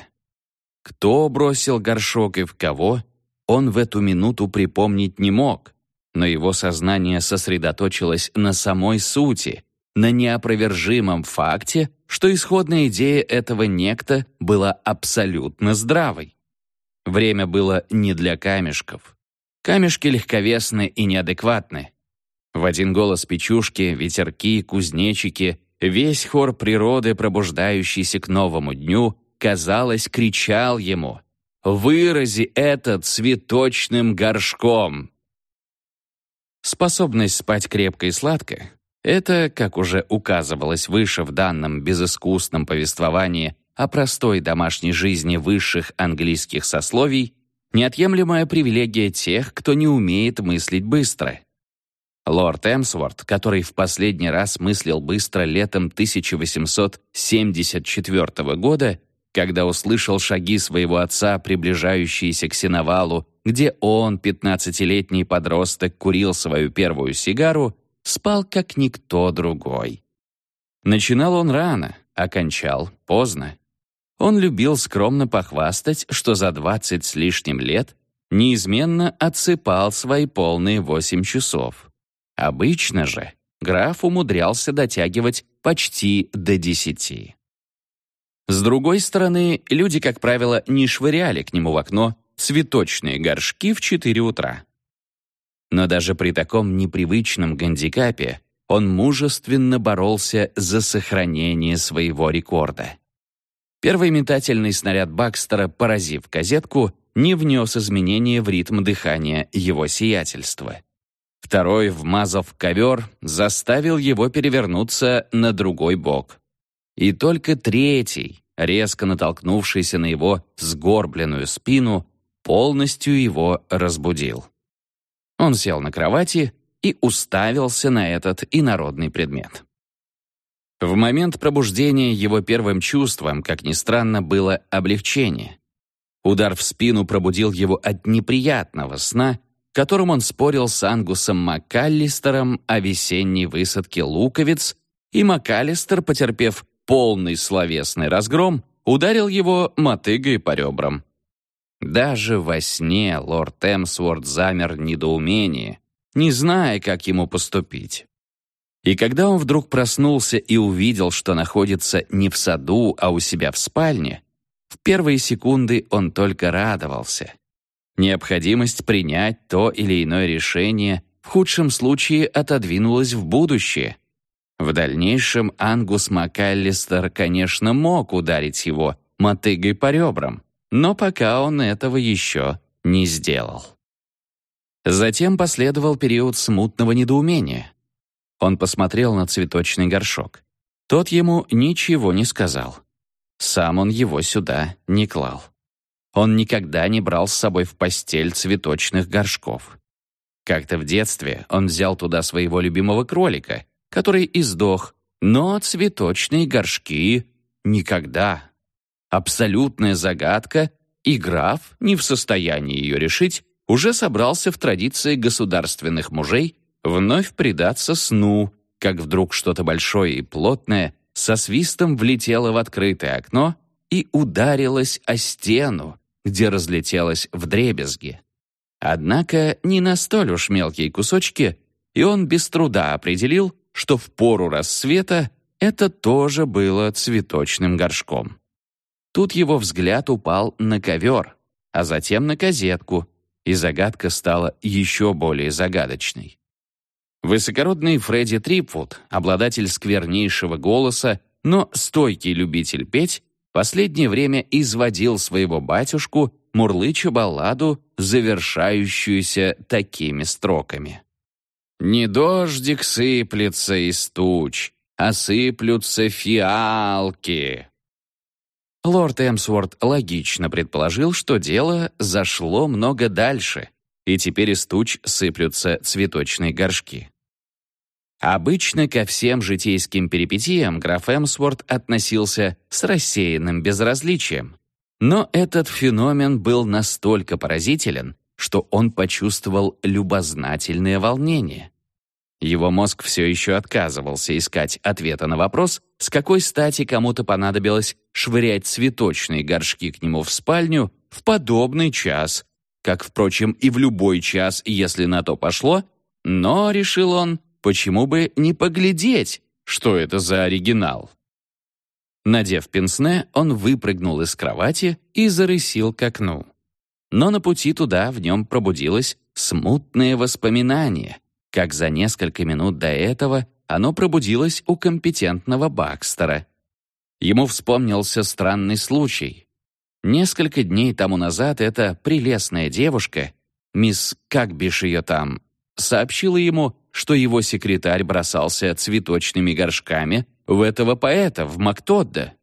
Кто бросил горшок и в кого, он в эту минуту припомнить не мог, но его сознание сосредоточилось на самой сути, на неопровержимом факте, что исходная идея этого некто была абсолютно здравой. Время было не для камешков. Камешки легковесны и неадекватны. В один голос печушки, ветерки, кузнечики, весь хор природы, пробуждающийся к новому дню, казалось, кричал ему «Вырази это цветочным горшком!» Способность спать крепко и сладко — это, как уже указывалось выше в данном безыскусном повествовании о простой домашней жизни высших английских сословий, неотъемлемая привилегия тех, кто не умеет мыслить быстро. Лорд Эмсворт, который в последний раз мыслил быстро летом 1874 года, когда услышал шаги своего отца, приближающиеся к сеновалу, где он, пятнадцатилетний подросток, курил свою первую сигару, спал как никто другой. Начинал он рано, окончал поздно. Он любил скромно похвастать, что за двадцать с лишним лет неизменно отсыпал свои полные восемь часов. Обычно же граф умудрялся дотягивать почти до десяти. С другой стороны, люди, как правило, не швыряли к нему в окно цветочные горшки в 4 утра. Но даже при таком непривычном гандикапе он мужественно боролся за сохранение своего рекорда. Первый метательный снаряд Бакстера, поразив газетку, не внес изменения в ритм дыхания его сиятельства. Второй, вмазав ковер, заставил его перевернуться на другой бок. И только третий, резко натолкнувшийся на его сгорбленную спину, полностью его разбудил. Он сел на кровати и уставился на этот инородный предмет. В момент пробуждения его первым чувством, как ни странно, было облегчение. Удар в спину пробудил его от неприятного сна, которым он спорил с Ангусом МакКаллистером о весенней высадке луковиц, и МакКаллистер, потерпев полный словесный разгром, ударил его мотыгой по ребрам. Даже во сне лорд Эмсворт замер недоумение, не зная, как ему поступить. И когда он вдруг проснулся и увидел, что находится не в саду, а у себя в спальне, в первые секунды он только радовался. Необходимость принять то или иное решение в худшем случае отодвинулась в будущее. В дальнейшем Ангус МакАллистер, конечно, мог ударить его мотыгой по ребрам, но пока он этого еще не сделал. Затем последовал период смутного недоумения. Он посмотрел на цветочный горшок. Тот ему ничего не сказал. Сам он его сюда не клал. Он никогда не брал с собой в постель цветочных горшков. Как-то в детстве он взял туда своего любимого кролика, который издох, но цветочные горшки — никогда. Абсолютная загадка, и граф, не в состоянии ее решить, уже собрался в традиции государственных мужей вновь предаться сну, как вдруг что-то большое и плотное со свистом влетело в открытое окно и ударилось о стену, где разлетелось вдребезги. Однако не на столь уж мелкие кусочки, и он без труда определил, что в пору рассвета это тоже было цветочным горшком. Тут его взгляд упал на ковер, а затем на газетку, и загадка стала еще более загадочной. Высокородный Фредди Трипвуд, обладатель сквернейшего голоса, но стойкий любитель петь, последнее время изводил своего батюшку, мурлыча балладу, завершающуюся такими строками. «Не дождик сыплется из туч, а сыплются фиалки». Лорд Эмсворт логично предположил, что дело зашло много дальше, и теперь из туч сыплются цветочные горшки. Обычно ко всем житейским перипетиям граф Эмсворт относился с рассеянным безразличием. Но этот феномен был настолько поразителен, что он почувствовал любознательное волнение. Его мозг все еще отказывался искать ответа на вопрос, с какой стати кому-то понадобилось швырять цветочные горшки к нему в спальню в подобный час, как, впрочем, и в любой час, если на то пошло, но, решил он, почему бы не поглядеть, что это за оригинал. Надев пенсне, он выпрыгнул из кровати и зарысил к окну. Но на пути туда в нем пробудилось смутное воспоминание, как за несколько минут до этого оно пробудилось у компетентного Бакстера. Ему вспомнился странный случай. Несколько дней тому назад эта прелестная девушка, мисс как бишь ее там, сообщила ему, что его секретарь бросался цветочными горшками в этого поэта в Мактодда.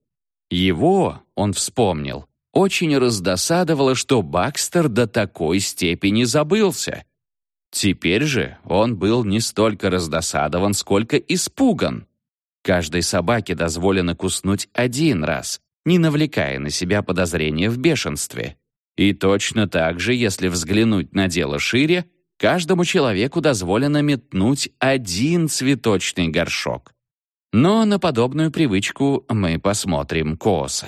Его, он вспомнил, очень раздосадовало, что Бакстер до такой степени забылся. Теперь же он был не столько раздосадован, сколько испуган. Каждой собаке дозволено куснуть один раз, не навлекая на себя подозрения в бешенстве. И точно так же, если взглянуть на дело шире, каждому человеку дозволено метнуть один цветочный горшок. Но на подобную привычку мы посмотрим косо.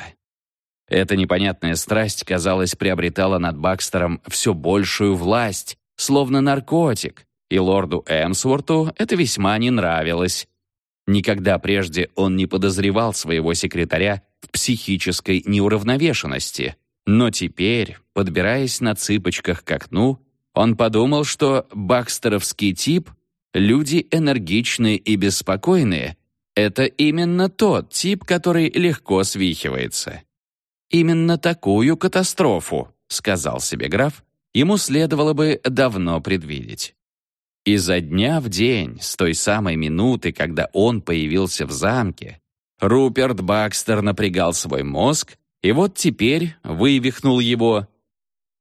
Эта непонятная страсть, казалось, приобретала над Бакстером все большую власть, словно наркотик, и лорду Эмсворту это весьма не нравилось. Никогда прежде он не подозревал своего секретаря в психической неуравновешенности, но теперь, подбираясь на цыпочках к окну, он подумал, что бакстеровский тип — люди энергичные и беспокойные — это именно тот тип, который легко свихивается. Именно такую катастрофу, сказал себе граф, ему следовало бы давно предвидеть. И за дня в день, с той самой минуты, когда он появился в замке, Руперт Бакстер напрягал свой мозг, и вот теперь вывихнул его.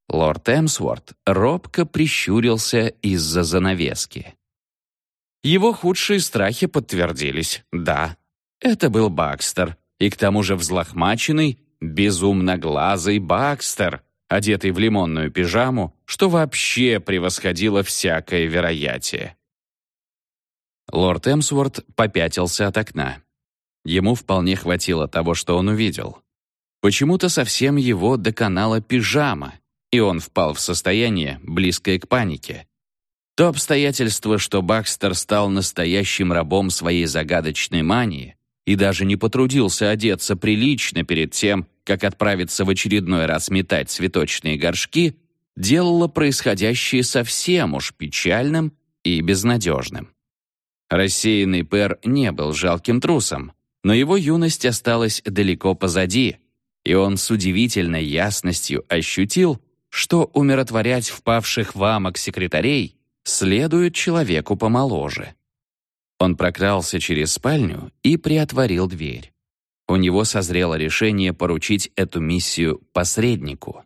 Лорд Эмсворт робко прищурился из-за занавески. Его худшие страхи подтвердились, да. Это был Бакстер, и к тому же взлохмаченный Безумноглазый Бакстер, одетый в лимонную пижаму, что вообще превосходило всякое вероятие. Лорд Эмсворт попятился от окна. Ему вполне хватило того, что он увидел. Почему-то совсем его доконала пижама, и он впал в состояние, близкое к панике. То обстоятельство, что Бакстер стал настоящим рабом своей загадочной мании и даже не потрудился одеться прилично перед тем, как отправиться в очередной раз метать цветочные горшки, делало происходящее совсем уж печальным и безнадежным. Рассеянный Пер не был жалким трусом, но его юность осталась далеко позади, и он с удивительной ясностью ощутил, что умиротворять впавших в амок секретарей следует человеку помоложе. Он прокрался через спальню и приотворил дверь. У него созрело решение поручить эту миссию посреднику.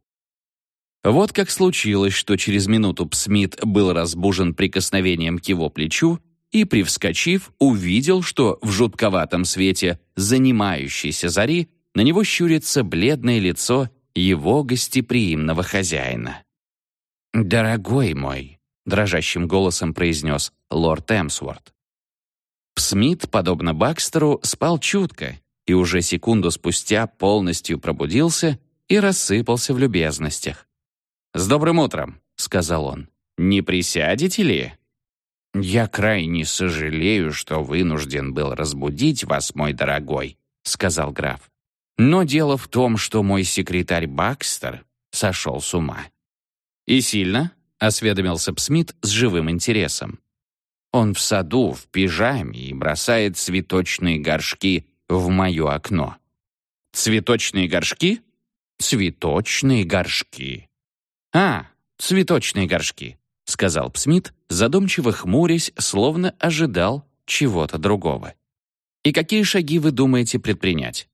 Вот как случилось, что через минуту Псмит был разбужен прикосновением к его плечу и, привскочив, увидел, что в жутковатом свете занимающейся зари на него щурится бледное лицо его гостеприимного хозяина. «Дорогой мой», — дрожащим голосом произнес лорд Эмсворт. Псмит, подобно Бакстеру, спал чутко и уже секунду спустя полностью пробудился и рассыпался в любезностях. «С добрым утром», — сказал он. «Не присядете ли?» «Я крайне сожалею, что вынужден был разбудить вас, мой дорогой», — сказал граф. «Но дело в том, что мой секретарь Бакстер сошел с ума». «И сильно?» — осведомился Псмит с живым интересом. «Он в саду, в пижаме и бросает цветочные горшки в мое окно. Цветочные горшки? Цветочные горшки. А, цветочные горшки, сказал Псмит, задумчиво хмурясь, словно ожидал чего-то другого. И какие шаги вы думаете предпринять?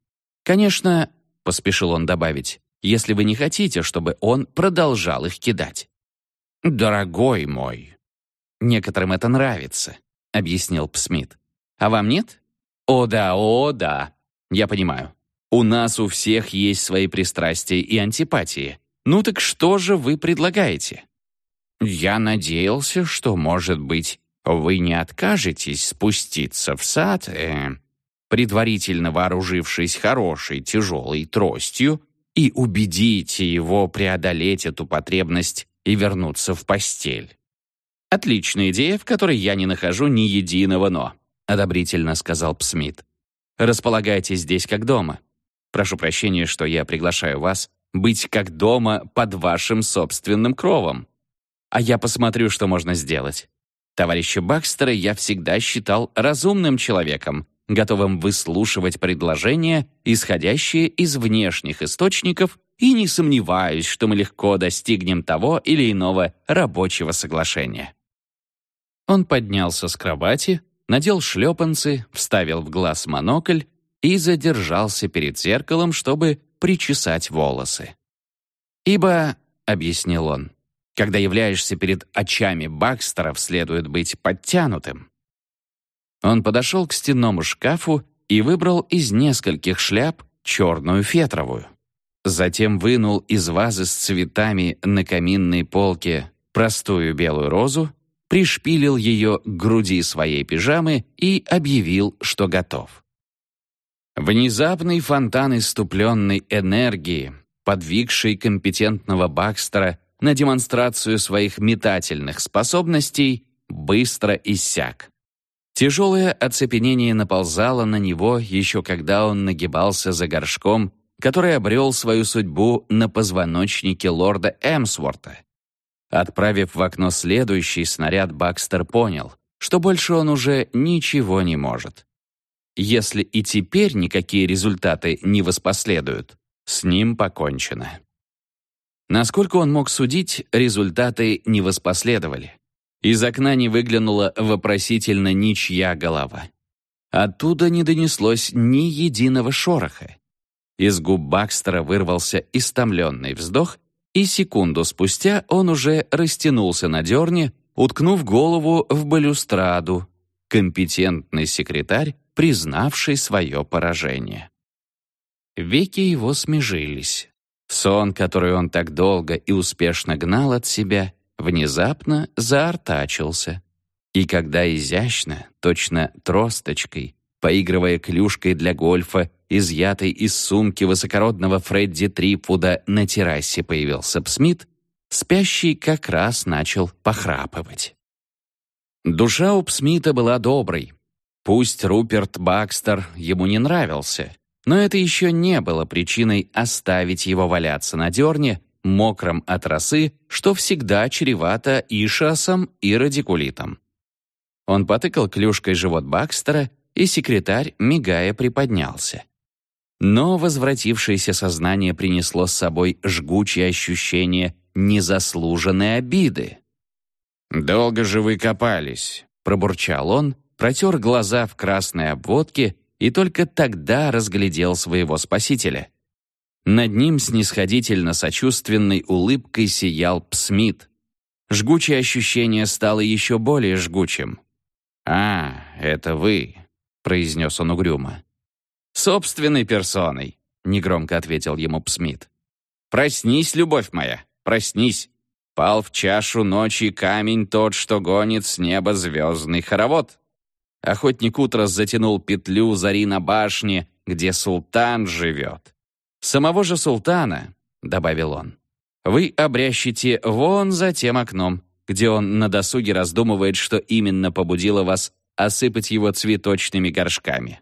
Конечно, поспешил он добавить, если вы не хотите, чтобы он продолжал их кидать. «Дорогой мой!» «Некоторым это нравится», — объяснил Псмит. «А вам нет?» О да, о да. Я понимаю. У нас у всех есть свои пристрастия и антипатии. Ну так что же вы предлагаете? Я надеялся, что, может быть, вы не откажетесь спуститься в сад, э, предварительно вооружившись хорошей тяжелой тростью, и убедите его преодолеть эту потребность и вернуться в постель. «Отличная идея, в которой я не нахожу ни единого «но», — одобрительно сказал Псмит. «Располагайтесь здесь как дома. Прошу прощения, что я приглашаю вас быть как дома под вашим собственным кровом. А я посмотрю, что можно сделать. Товарища Бакстера я всегда считал разумным человеком, готовым выслушивать предложения, исходящие из внешних источников, и не сомневаюсь, что мы легко достигнем того или иного рабочего соглашения». Он поднялся с кровати, надел шлепанцы, вставил в глаз монокль и задержался перед зеркалом, чтобы причесать волосы. «Ибо», — объяснил он, — «когда являешься перед очами Бакстеров, следует быть подтянутым. Он подошел к стенному шкафу и выбрал из нескольких шляп черную фетровую. Затем вынул из вазы с цветами на каминной полке простую белую розу, пришпилил ее к груди своей пижамы и объявил, что готов. Внезапный фонтан иступленной энергии, подвигший компетентного Бакстера на демонстрацию своих метательных способностей, быстро иссяк. Тяжелое оцепенение наползало на него еще когда он нагибался за горшком, который обрел свою судьбу на позвоночнике лорда Эмсворта. Отправив в окно следующий снаряд, Бакстер понял, что больше он уже ничего не может. Если и теперь никакие результаты не воспоследуют, с ним покончено. Насколько он мог судить, результаты не воспоследовали. Из окна не выглянула вопросительно ничья голова. Оттуда не донеслось ни единого шороха. Из губ Бакстера вырвался истомленный вздох, и секунду спустя он уже растянулся на дерне, уткнув голову в балюстраду, компетентный секретарь, признавший свое поражение. Веки его смежились. Сон, который он так долго и успешно гнал от себя, внезапно заортачился. И когда изящно, точно тросточкой, поигрывая клюшкой для гольфа, изъятой из сумки высокородного Фредди Трипвуда на террасе появился Псмит, спящий как раз начал похрапывать. Душа у Псмита была доброй. Пусть Руперт Бакстер ему не нравился, но это еще не было причиной оставить его валяться на дерне мокром от росы, что всегда чревато и шасом, и радикулитом. Он потыкал клюшкой живот Бакстера, и секретарь, мигая, приподнялся. Но возвратившееся сознание принесло с собой жгучее ощущение незаслуженной обиды. «Долго же вы копались», — пробурчал он, протер глаза в красной обводке и только тогда разглядел своего спасителя. Над ним снисходительно сочувственной улыбкой сиял Псмит. Жгучее ощущение стало еще более жгучим. «А, это вы», — произнес он угрюмо. «Собственной персоной», — негромко ответил ему Псмит. «Проснись, любовь моя, проснись. Пал в чашу ночи камень тот, что гонит с неба звездный хоровод». Охотник утро затянул петлю зари на башне, где султан живет. Самого же султана, — добавил он, — вы обрящите вон за тем окном, где он на досуге раздумывает, что именно побудило вас осыпать его цветочными горшками.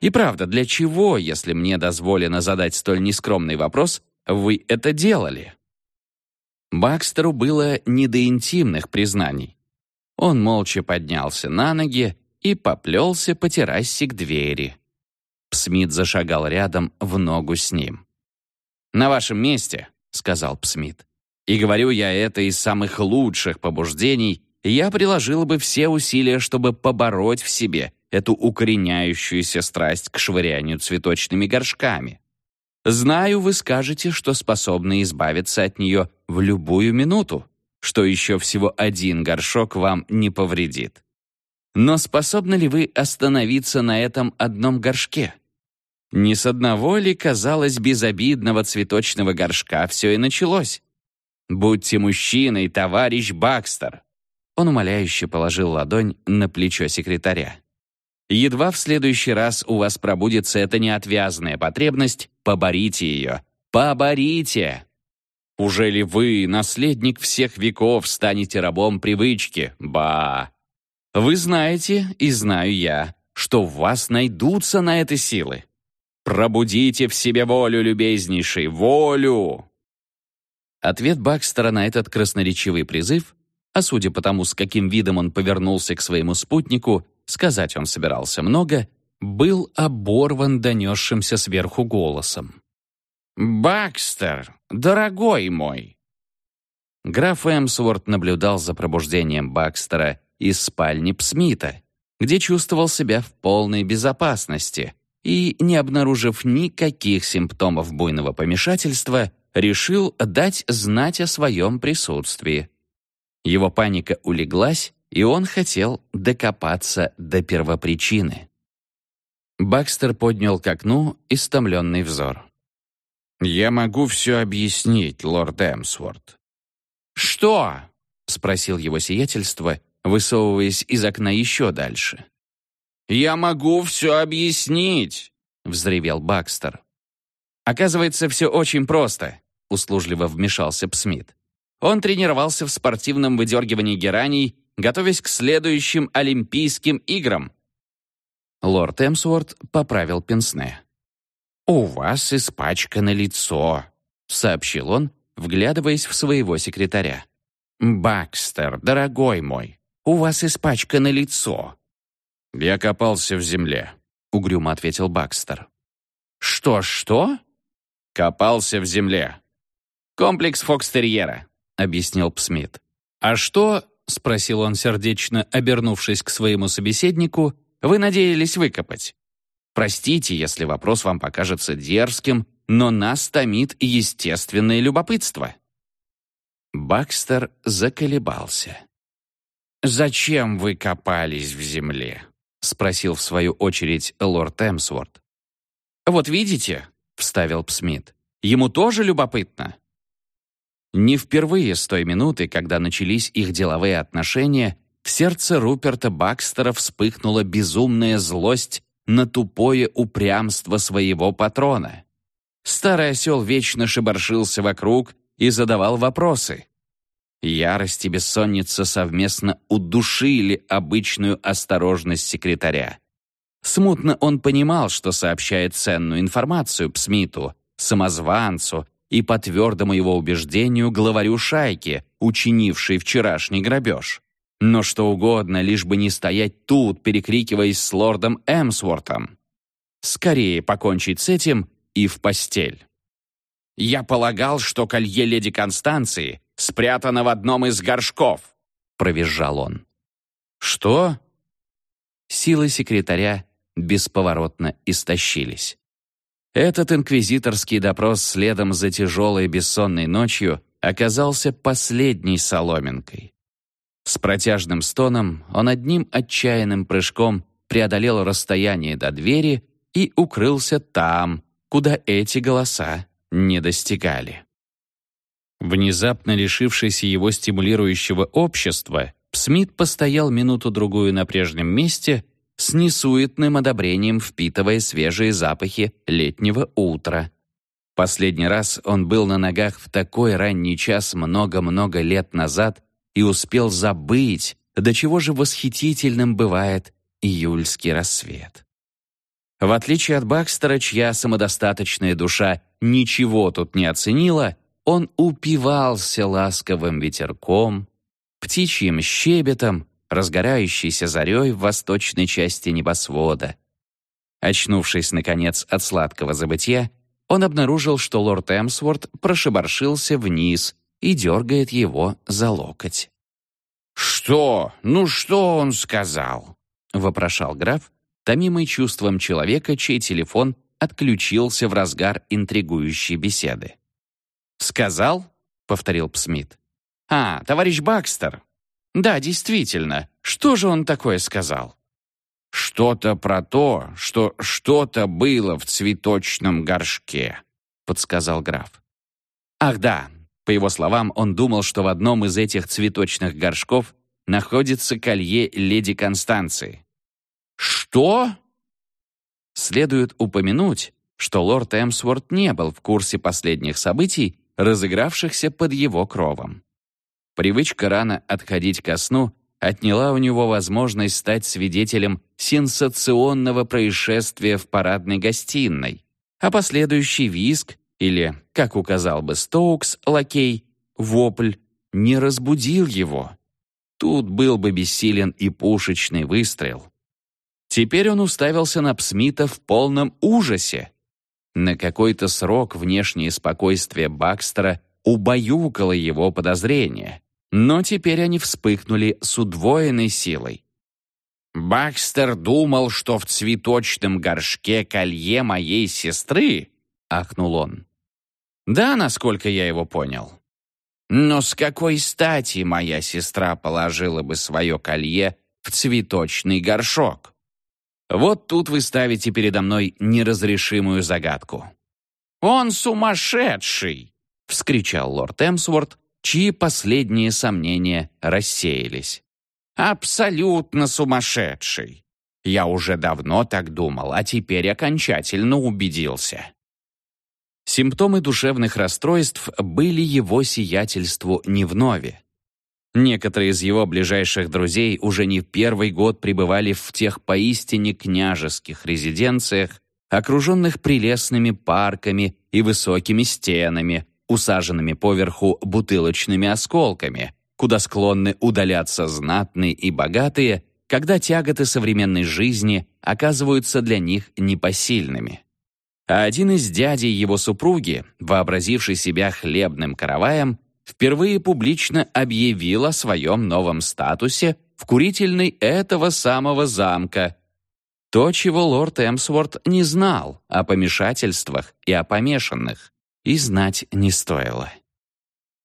И правда, для чего, если мне дозволено задать столь нескромный вопрос, вы это делали? Бакстеру было не до интимных признаний. Он молча поднялся на ноги и поплелся по террасе к двери. Псмит зашагал рядом в ногу с ним. «На вашем месте», — сказал Псмит, «и говорю я это из самых лучших побуждений, я приложил бы все усилия, чтобы побороть в себе эту укореняющуюся страсть к швырянию цветочными горшками. Знаю, вы скажете, что способны избавиться от нее в любую минуту, что еще всего один горшок вам не повредит. Но способны ли вы остановиться на этом одном горшке? Не с одного ли, казалось, безобидного цветочного горшка все и началось? Будьте мужчиной, товарищ Бакстер. Он умоляюще положил ладонь на плечо секретаря. Едва в следующий раз у вас пробудется эта неотвязная потребность, поборите ее. Поборите! Уже ли вы, наследник всех веков, станете рабом привычки? Ба! Вы знаете, и знаю я, что в вас найдутся на это силы. Пробудите в себе волю, любезнейший, волю!» Ответ Бакстера на этот красноречивый призыв, а судя по тому, с каким видом он повернулся к своему спутнику, сказать он собирался много, был оборван донесшимся сверху голосом. «Бакстер, дорогой мой!» Граф Эмсворт наблюдал за пробуждением Бакстера из спальни Псмита, где чувствовал себя в полной безопасности и, не обнаружив никаких симптомов буйного помешательства, решил дать знать о своем присутствии. Его паника улеглась, и он хотел докопаться до первопричины. Бакстер поднял к окну истомленный взор. «Я могу все объяснить, лорд Эмсворт». «Что?» — спросил его сиятельство, высовываясь из окна еще дальше. «Я могу все объяснить!» — взревел Бакстер. «Оказывается, все очень просто», — услужливо вмешался Псмит. Он тренировался в спортивном выдергивании гераний, готовясь к следующим Олимпийским играм. Лорд Эмсворт поправил пенсне. «У вас испачкано лицо», — сообщил он, вглядываясь в своего секретаря. «Бакстер, дорогой мой, у вас испачкано лицо». «Я копался в земле», — угрюмо ответил Бакстер. «Что-что?» «Копался в земле». «Комплекс Фокстерьера», — объяснил Псмит. «А что?» — спросил он сердечно, обернувшись к своему собеседнику. «Вы надеялись выкопать?» Простите, если вопрос вам покажется дерзким, но нас томит естественное любопытство». Бакстер заколебался. «Зачем вы копались в земле?» — спросил в свою очередь лорд Эмсворт. «Вот видите», — вставил Псмит, — «ему тоже любопытно». Не впервые с той минуты, когда начались их деловые отношения, в сердце Руперта Бакстера вспыхнула безумная злость на тупое упрямство своего патрона. Старый осел вечно шебаршился вокруг и задавал вопросы. Ярость и бессонница совместно удушили обычную осторожность секретаря. Смутно он понимал, что сообщает ценную информацию Псмиту, самозванцу и, по твердому его убеждению, главарю шайки, учинившей вчерашний грабеж. Но что угодно, лишь бы не стоять тут, перекрикиваясь с лордом Эмсвортом. Скорее покончить с этим и в постель. «Я полагал, что колье леди Констанции спрятано в одном из горшков», — провизжал он. «Что?» Силы секретаря бесповоротно истощились. Этот инквизиторский допрос следом за тяжелой бессонной ночью оказался последней соломинкой. С протяжным стоном он одним отчаянным прыжком преодолел расстояние до двери и укрылся там, куда эти голоса не достигали. Внезапно лишившийся его стимулирующего общества, Смит постоял минуту-другую на прежнем месте, с несуетным одобрением впитывая свежие запахи летнего утра. Последний раз он был на ногах в такой ранний час много-много лет назад, и успел забыть, до чего же восхитительным бывает июльский рассвет. В отличие от Бакстера, чья самодостаточная душа ничего тут не оценила, он упивался ласковым ветерком, птичьим щебетом, разгорающейся зарей в восточной части небосвода. Очнувшись, наконец, от сладкого забытья, он обнаружил, что лорд Эмсворт прошебаршился вниз и дергает его за локоть. «Что? Ну что он сказал?» — вопрошал граф, томимый чувством человека, чей телефон отключился в разгар интригующей беседы. «Сказал?» — повторил Псмит. «А, товарищ Бакстер. Да, действительно. Что же он такое сказал?» «Что-то про то, что что-то было в цветочном горшке», — подсказал граф. «Ах да, по его словам, он думал, что в одном из этих цветочных горшков находится колье леди Констанции. Что? Следует упомянуть, что лорд Эмсворт не был в курсе последних событий, разыгравшихся под его кровом. Привычка рано отходить ко сну отняла у него возможность стать свидетелем сенсационного происшествия в парадной гостиной, а последующий визг или, как указал бы Стоукс, лакей, вопль, не разбудил его. Тут был бы бессилен и пушечный выстрел. Теперь он уставился на Псмита в полном ужасе. На какой-то срок внешнее спокойствие Бакстера убаюкало его подозрения, но теперь они вспыхнули с удвоенной силой. «Бакстер думал, что в цветочном горшке колье моей сестры?» — ахнул он. «Да, насколько я его понял. Но с какой стати моя сестра положила бы свое колье в цветочный горшок? Вот тут вы ставите передо мной неразрешимую загадку. «Он сумасшедший!» — вскричал лорд Эмсворт, чьи последние сомнения рассеялись. «Абсолютно сумасшедший! Я уже давно так думал, а теперь окончательно убедился. Симптомы душевных расстройств были его сиятельству не вновь. Некоторые из его ближайших друзей уже не первый год пребывали в тех поистине княжеских резиденциях, окруженных прелестными парками и высокими стенами, усаженными поверху бутылочными осколками, куда склонны удаляться знатные и богатые, когда тяготы современной жизни оказываются для них непосильными. А один из дядей его супруги, вообразивший себя хлебным караваем, впервые публично объявил о своем новом статусе в курительной этого самого замка. То, чего лорд Эмсворт не знал о помешательствах и о помешанных, и знать не стоило.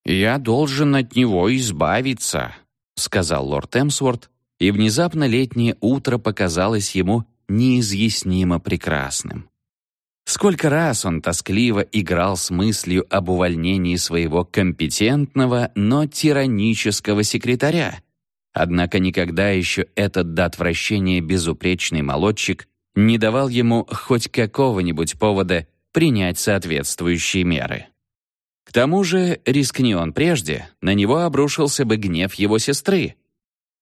«Я должен от него избавиться», — сказал лорд Эмсворт, и внезапно летнее утро показалось ему неизъяснимо прекрасным. Сколько раз он тоскливо играл с мыслью об увольнении своего компетентного, но тиранического секретаря. Однако никогда еще этот до отвращения безупречный молодчик не давал ему хоть какого-нибудь повода принять соответствующие меры. К тому же, рискни он прежде, на него обрушился бы гнев его сестры.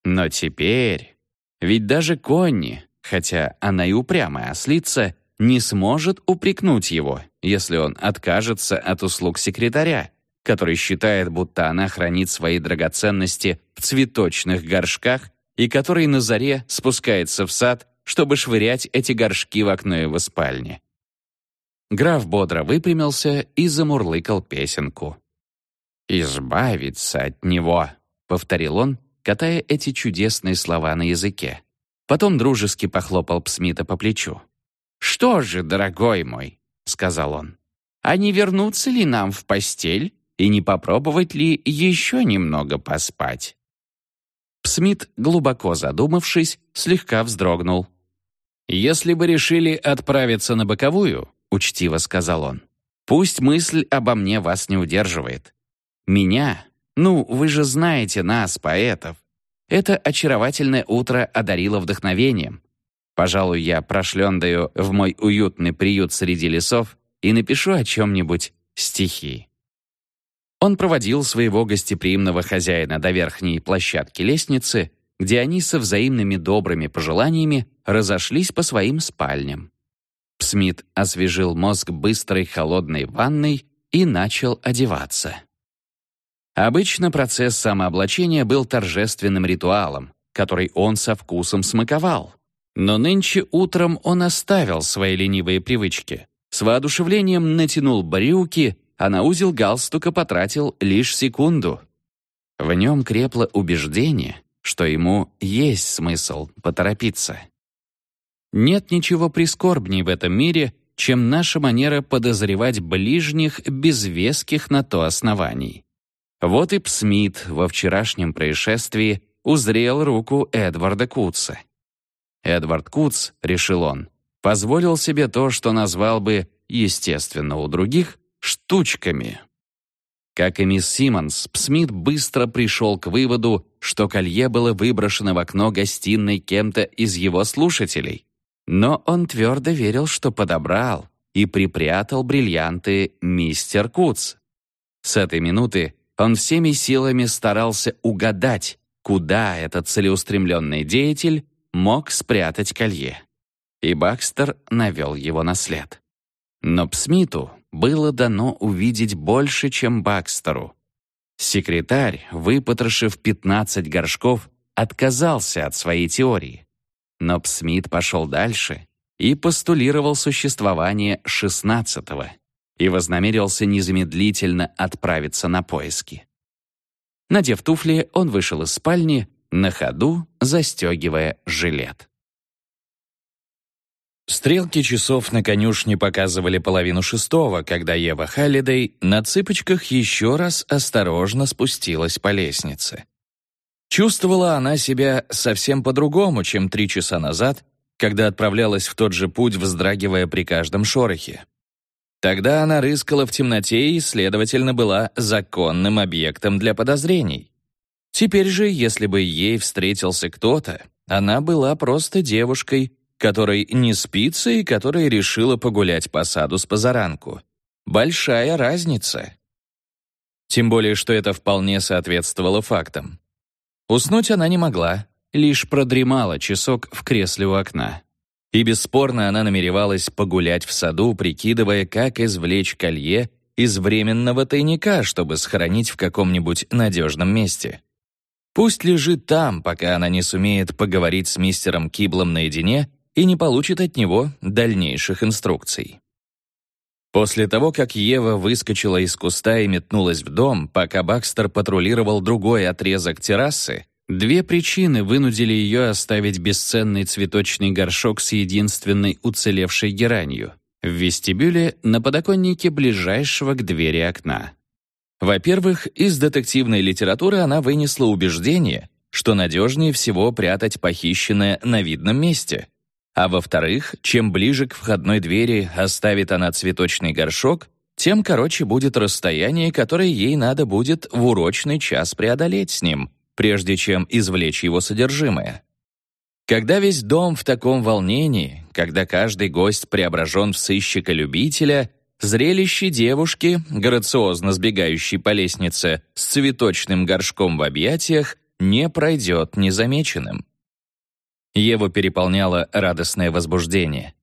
Но теперь... Ведь даже Конни, хотя она и упрямая ослица, не сможет упрекнуть его, если он откажется от услуг секретаря, который считает, будто она хранит свои драгоценности в цветочных горшках и который на заре спускается в сад, чтобы швырять эти горшки в окно его спальни. Граф бодро выпрямился и замурлыкал песенку. «Избавиться от него», — повторил он, катая эти чудесные слова на языке. Потом дружески похлопал Псмита по плечу. «Что же, дорогой мой», — сказал он, «а не вернуться ли нам в постель и не попробовать ли еще немного поспать?» Смит, глубоко задумавшись, слегка вздрогнул. «Если бы решили отправиться на боковую», — учтиво сказал он, «пусть мысль обо мне вас не удерживает. Меня, ну, вы же знаете нас, поэтов, это очаровательное утро одарило вдохновением, Пожалуй, я прошлендаю в мой уютный приют среди лесов и напишу о чем-нибудь стихи. Он проводил своего гостеприимного хозяина до верхней площадки лестницы, где они со взаимными добрыми пожеланиями разошлись по своим спальням. Смит освежил мозг быстрой холодной ванной и начал одеваться. Обычно процесс самооблачения был торжественным ритуалом, который он со вкусом смаковал. Но нынче утром он оставил свои ленивые привычки. С воодушевлением натянул брюки, а на узел галстука потратил лишь секунду. В нем крепло убеждение, что ему есть смысл поторопиться. Нет ничего прискорбней в этом мире, чем наша манера подозревать ближних без веских на то оснований. Вот и Псмит во вчерашнем происшествии узрел руку Эдварда Кутса. Эдвард Куц, решил он, позволил себе то, что назвал бы, естественно, у других, штучками. Как и мисс Симмонс, Псмит быстро пришел к выводу, что колье было выброшено в окно гостиной кем-то из его слушателей. Но он твердо верил, что подобрал и припрятал бриллианты мистер Куц. С этой минуты он всеми силами старался угадать, куда этот целеустремленный деятель мог спрятать колье. И Бакстер навел его на след. Но Псмиту было дано увидеть больше, чем Бакстеру. Секретарь, выпотрошив 15 горшков, отказался от своей теории. Но Псмит пошел дальше и постулировал существование шестнадцатого и вознамерился незамедлительно отправиться на поиски. Надев туфли, он вышел из спальни, на ходу застегивая жилет. Стрелки часов на конюшне показывали половину шестого, когда Ева Халлидей на цыпочках еще раз осторожно спустилась по лестнице. Чувствовала она себя совсем по-другому, чем три часа назад, когда отправлялась в тот же путь, вздрагивая при каждом шорохе. Тогда она рыскала в темноте и, следовательно, была законным объектом для подозрений. Теперь же, если бы ей встретился кто-то, она была просто девушкой, которой не спится и которая решила погулять по саду с позаранку. Большая разница. Тем более, что это вполне соответствовало фактам. Уснуть она не могла, лишь продремала часок в кресле у окна. И бесспорно она намеревалась погулять в саду, прикидывая, как извлечь колье из временного тайника, чтобы сохранить в каком-нибудь надежном месте. Пусть лежит там, пока она не сумеет поговорить с мистером Киблом наедине и не получит от него дальнейших инструкций. После того, как Ева выскочила из куста и метнулась в дом, пока Бакстер патрулировал другой отрезок террасы, Две причины вынудили ее оставить бесценный цветочный горшок с единственной уцелевшей геранью в вестибюле на подоконнике ближайшего к двери окна. Во-первых, из детективной литературы она вынесла убеждение, что надежнее всего прятать похищенное на видном месте. А во-вторых, чем ближе к входной двери оставит она цветочный горшок, тем короче будет расстояние, которое ей надо будет в урочный час преодолеть с ним — прежде чем извлечь его содержимое. Когда весь дом в таком волнении, когда каждый гость преображен в сыщика-любителя, зрелище девушки, грациозно сбегающей по лестнице с цветочным горшком в объятиях, не пройдет незамеченным. Еву переполняло радостное возбуждение.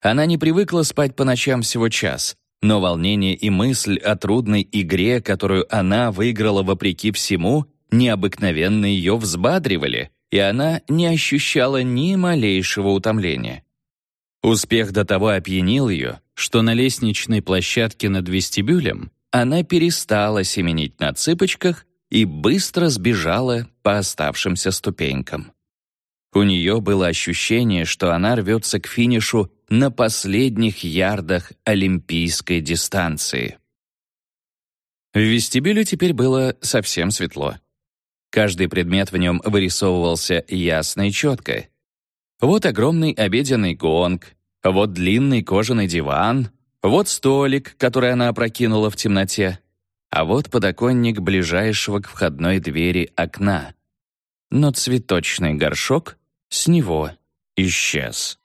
Она не привыкла спать по ночам всего час, но волнение и мысль о трудной игре, которую она выиграла вопреки всему, необыкновенно ее взбадривали, и она не ощущала ни малейшего утомления. Успех до того опьянил ее, что на лестничной площадке над вестибюлем она перестала семенить на цыпочках и быстро сбежала по оставшимся ступенькам. У нее было ощущение, что она рвется к финишу на последних ярдах олимпийской дистанции. В вестибюле теперь было совсем светло. Каждый предмет в нем вырисовывался ясно и четко. Вот огромный обеденный гонг, вот длинный кожаный диван, вот столик, который она опрокинула в темноте, а вот подоконник ближайшего к входной двери окна. Но цветочный горшок с него исчез.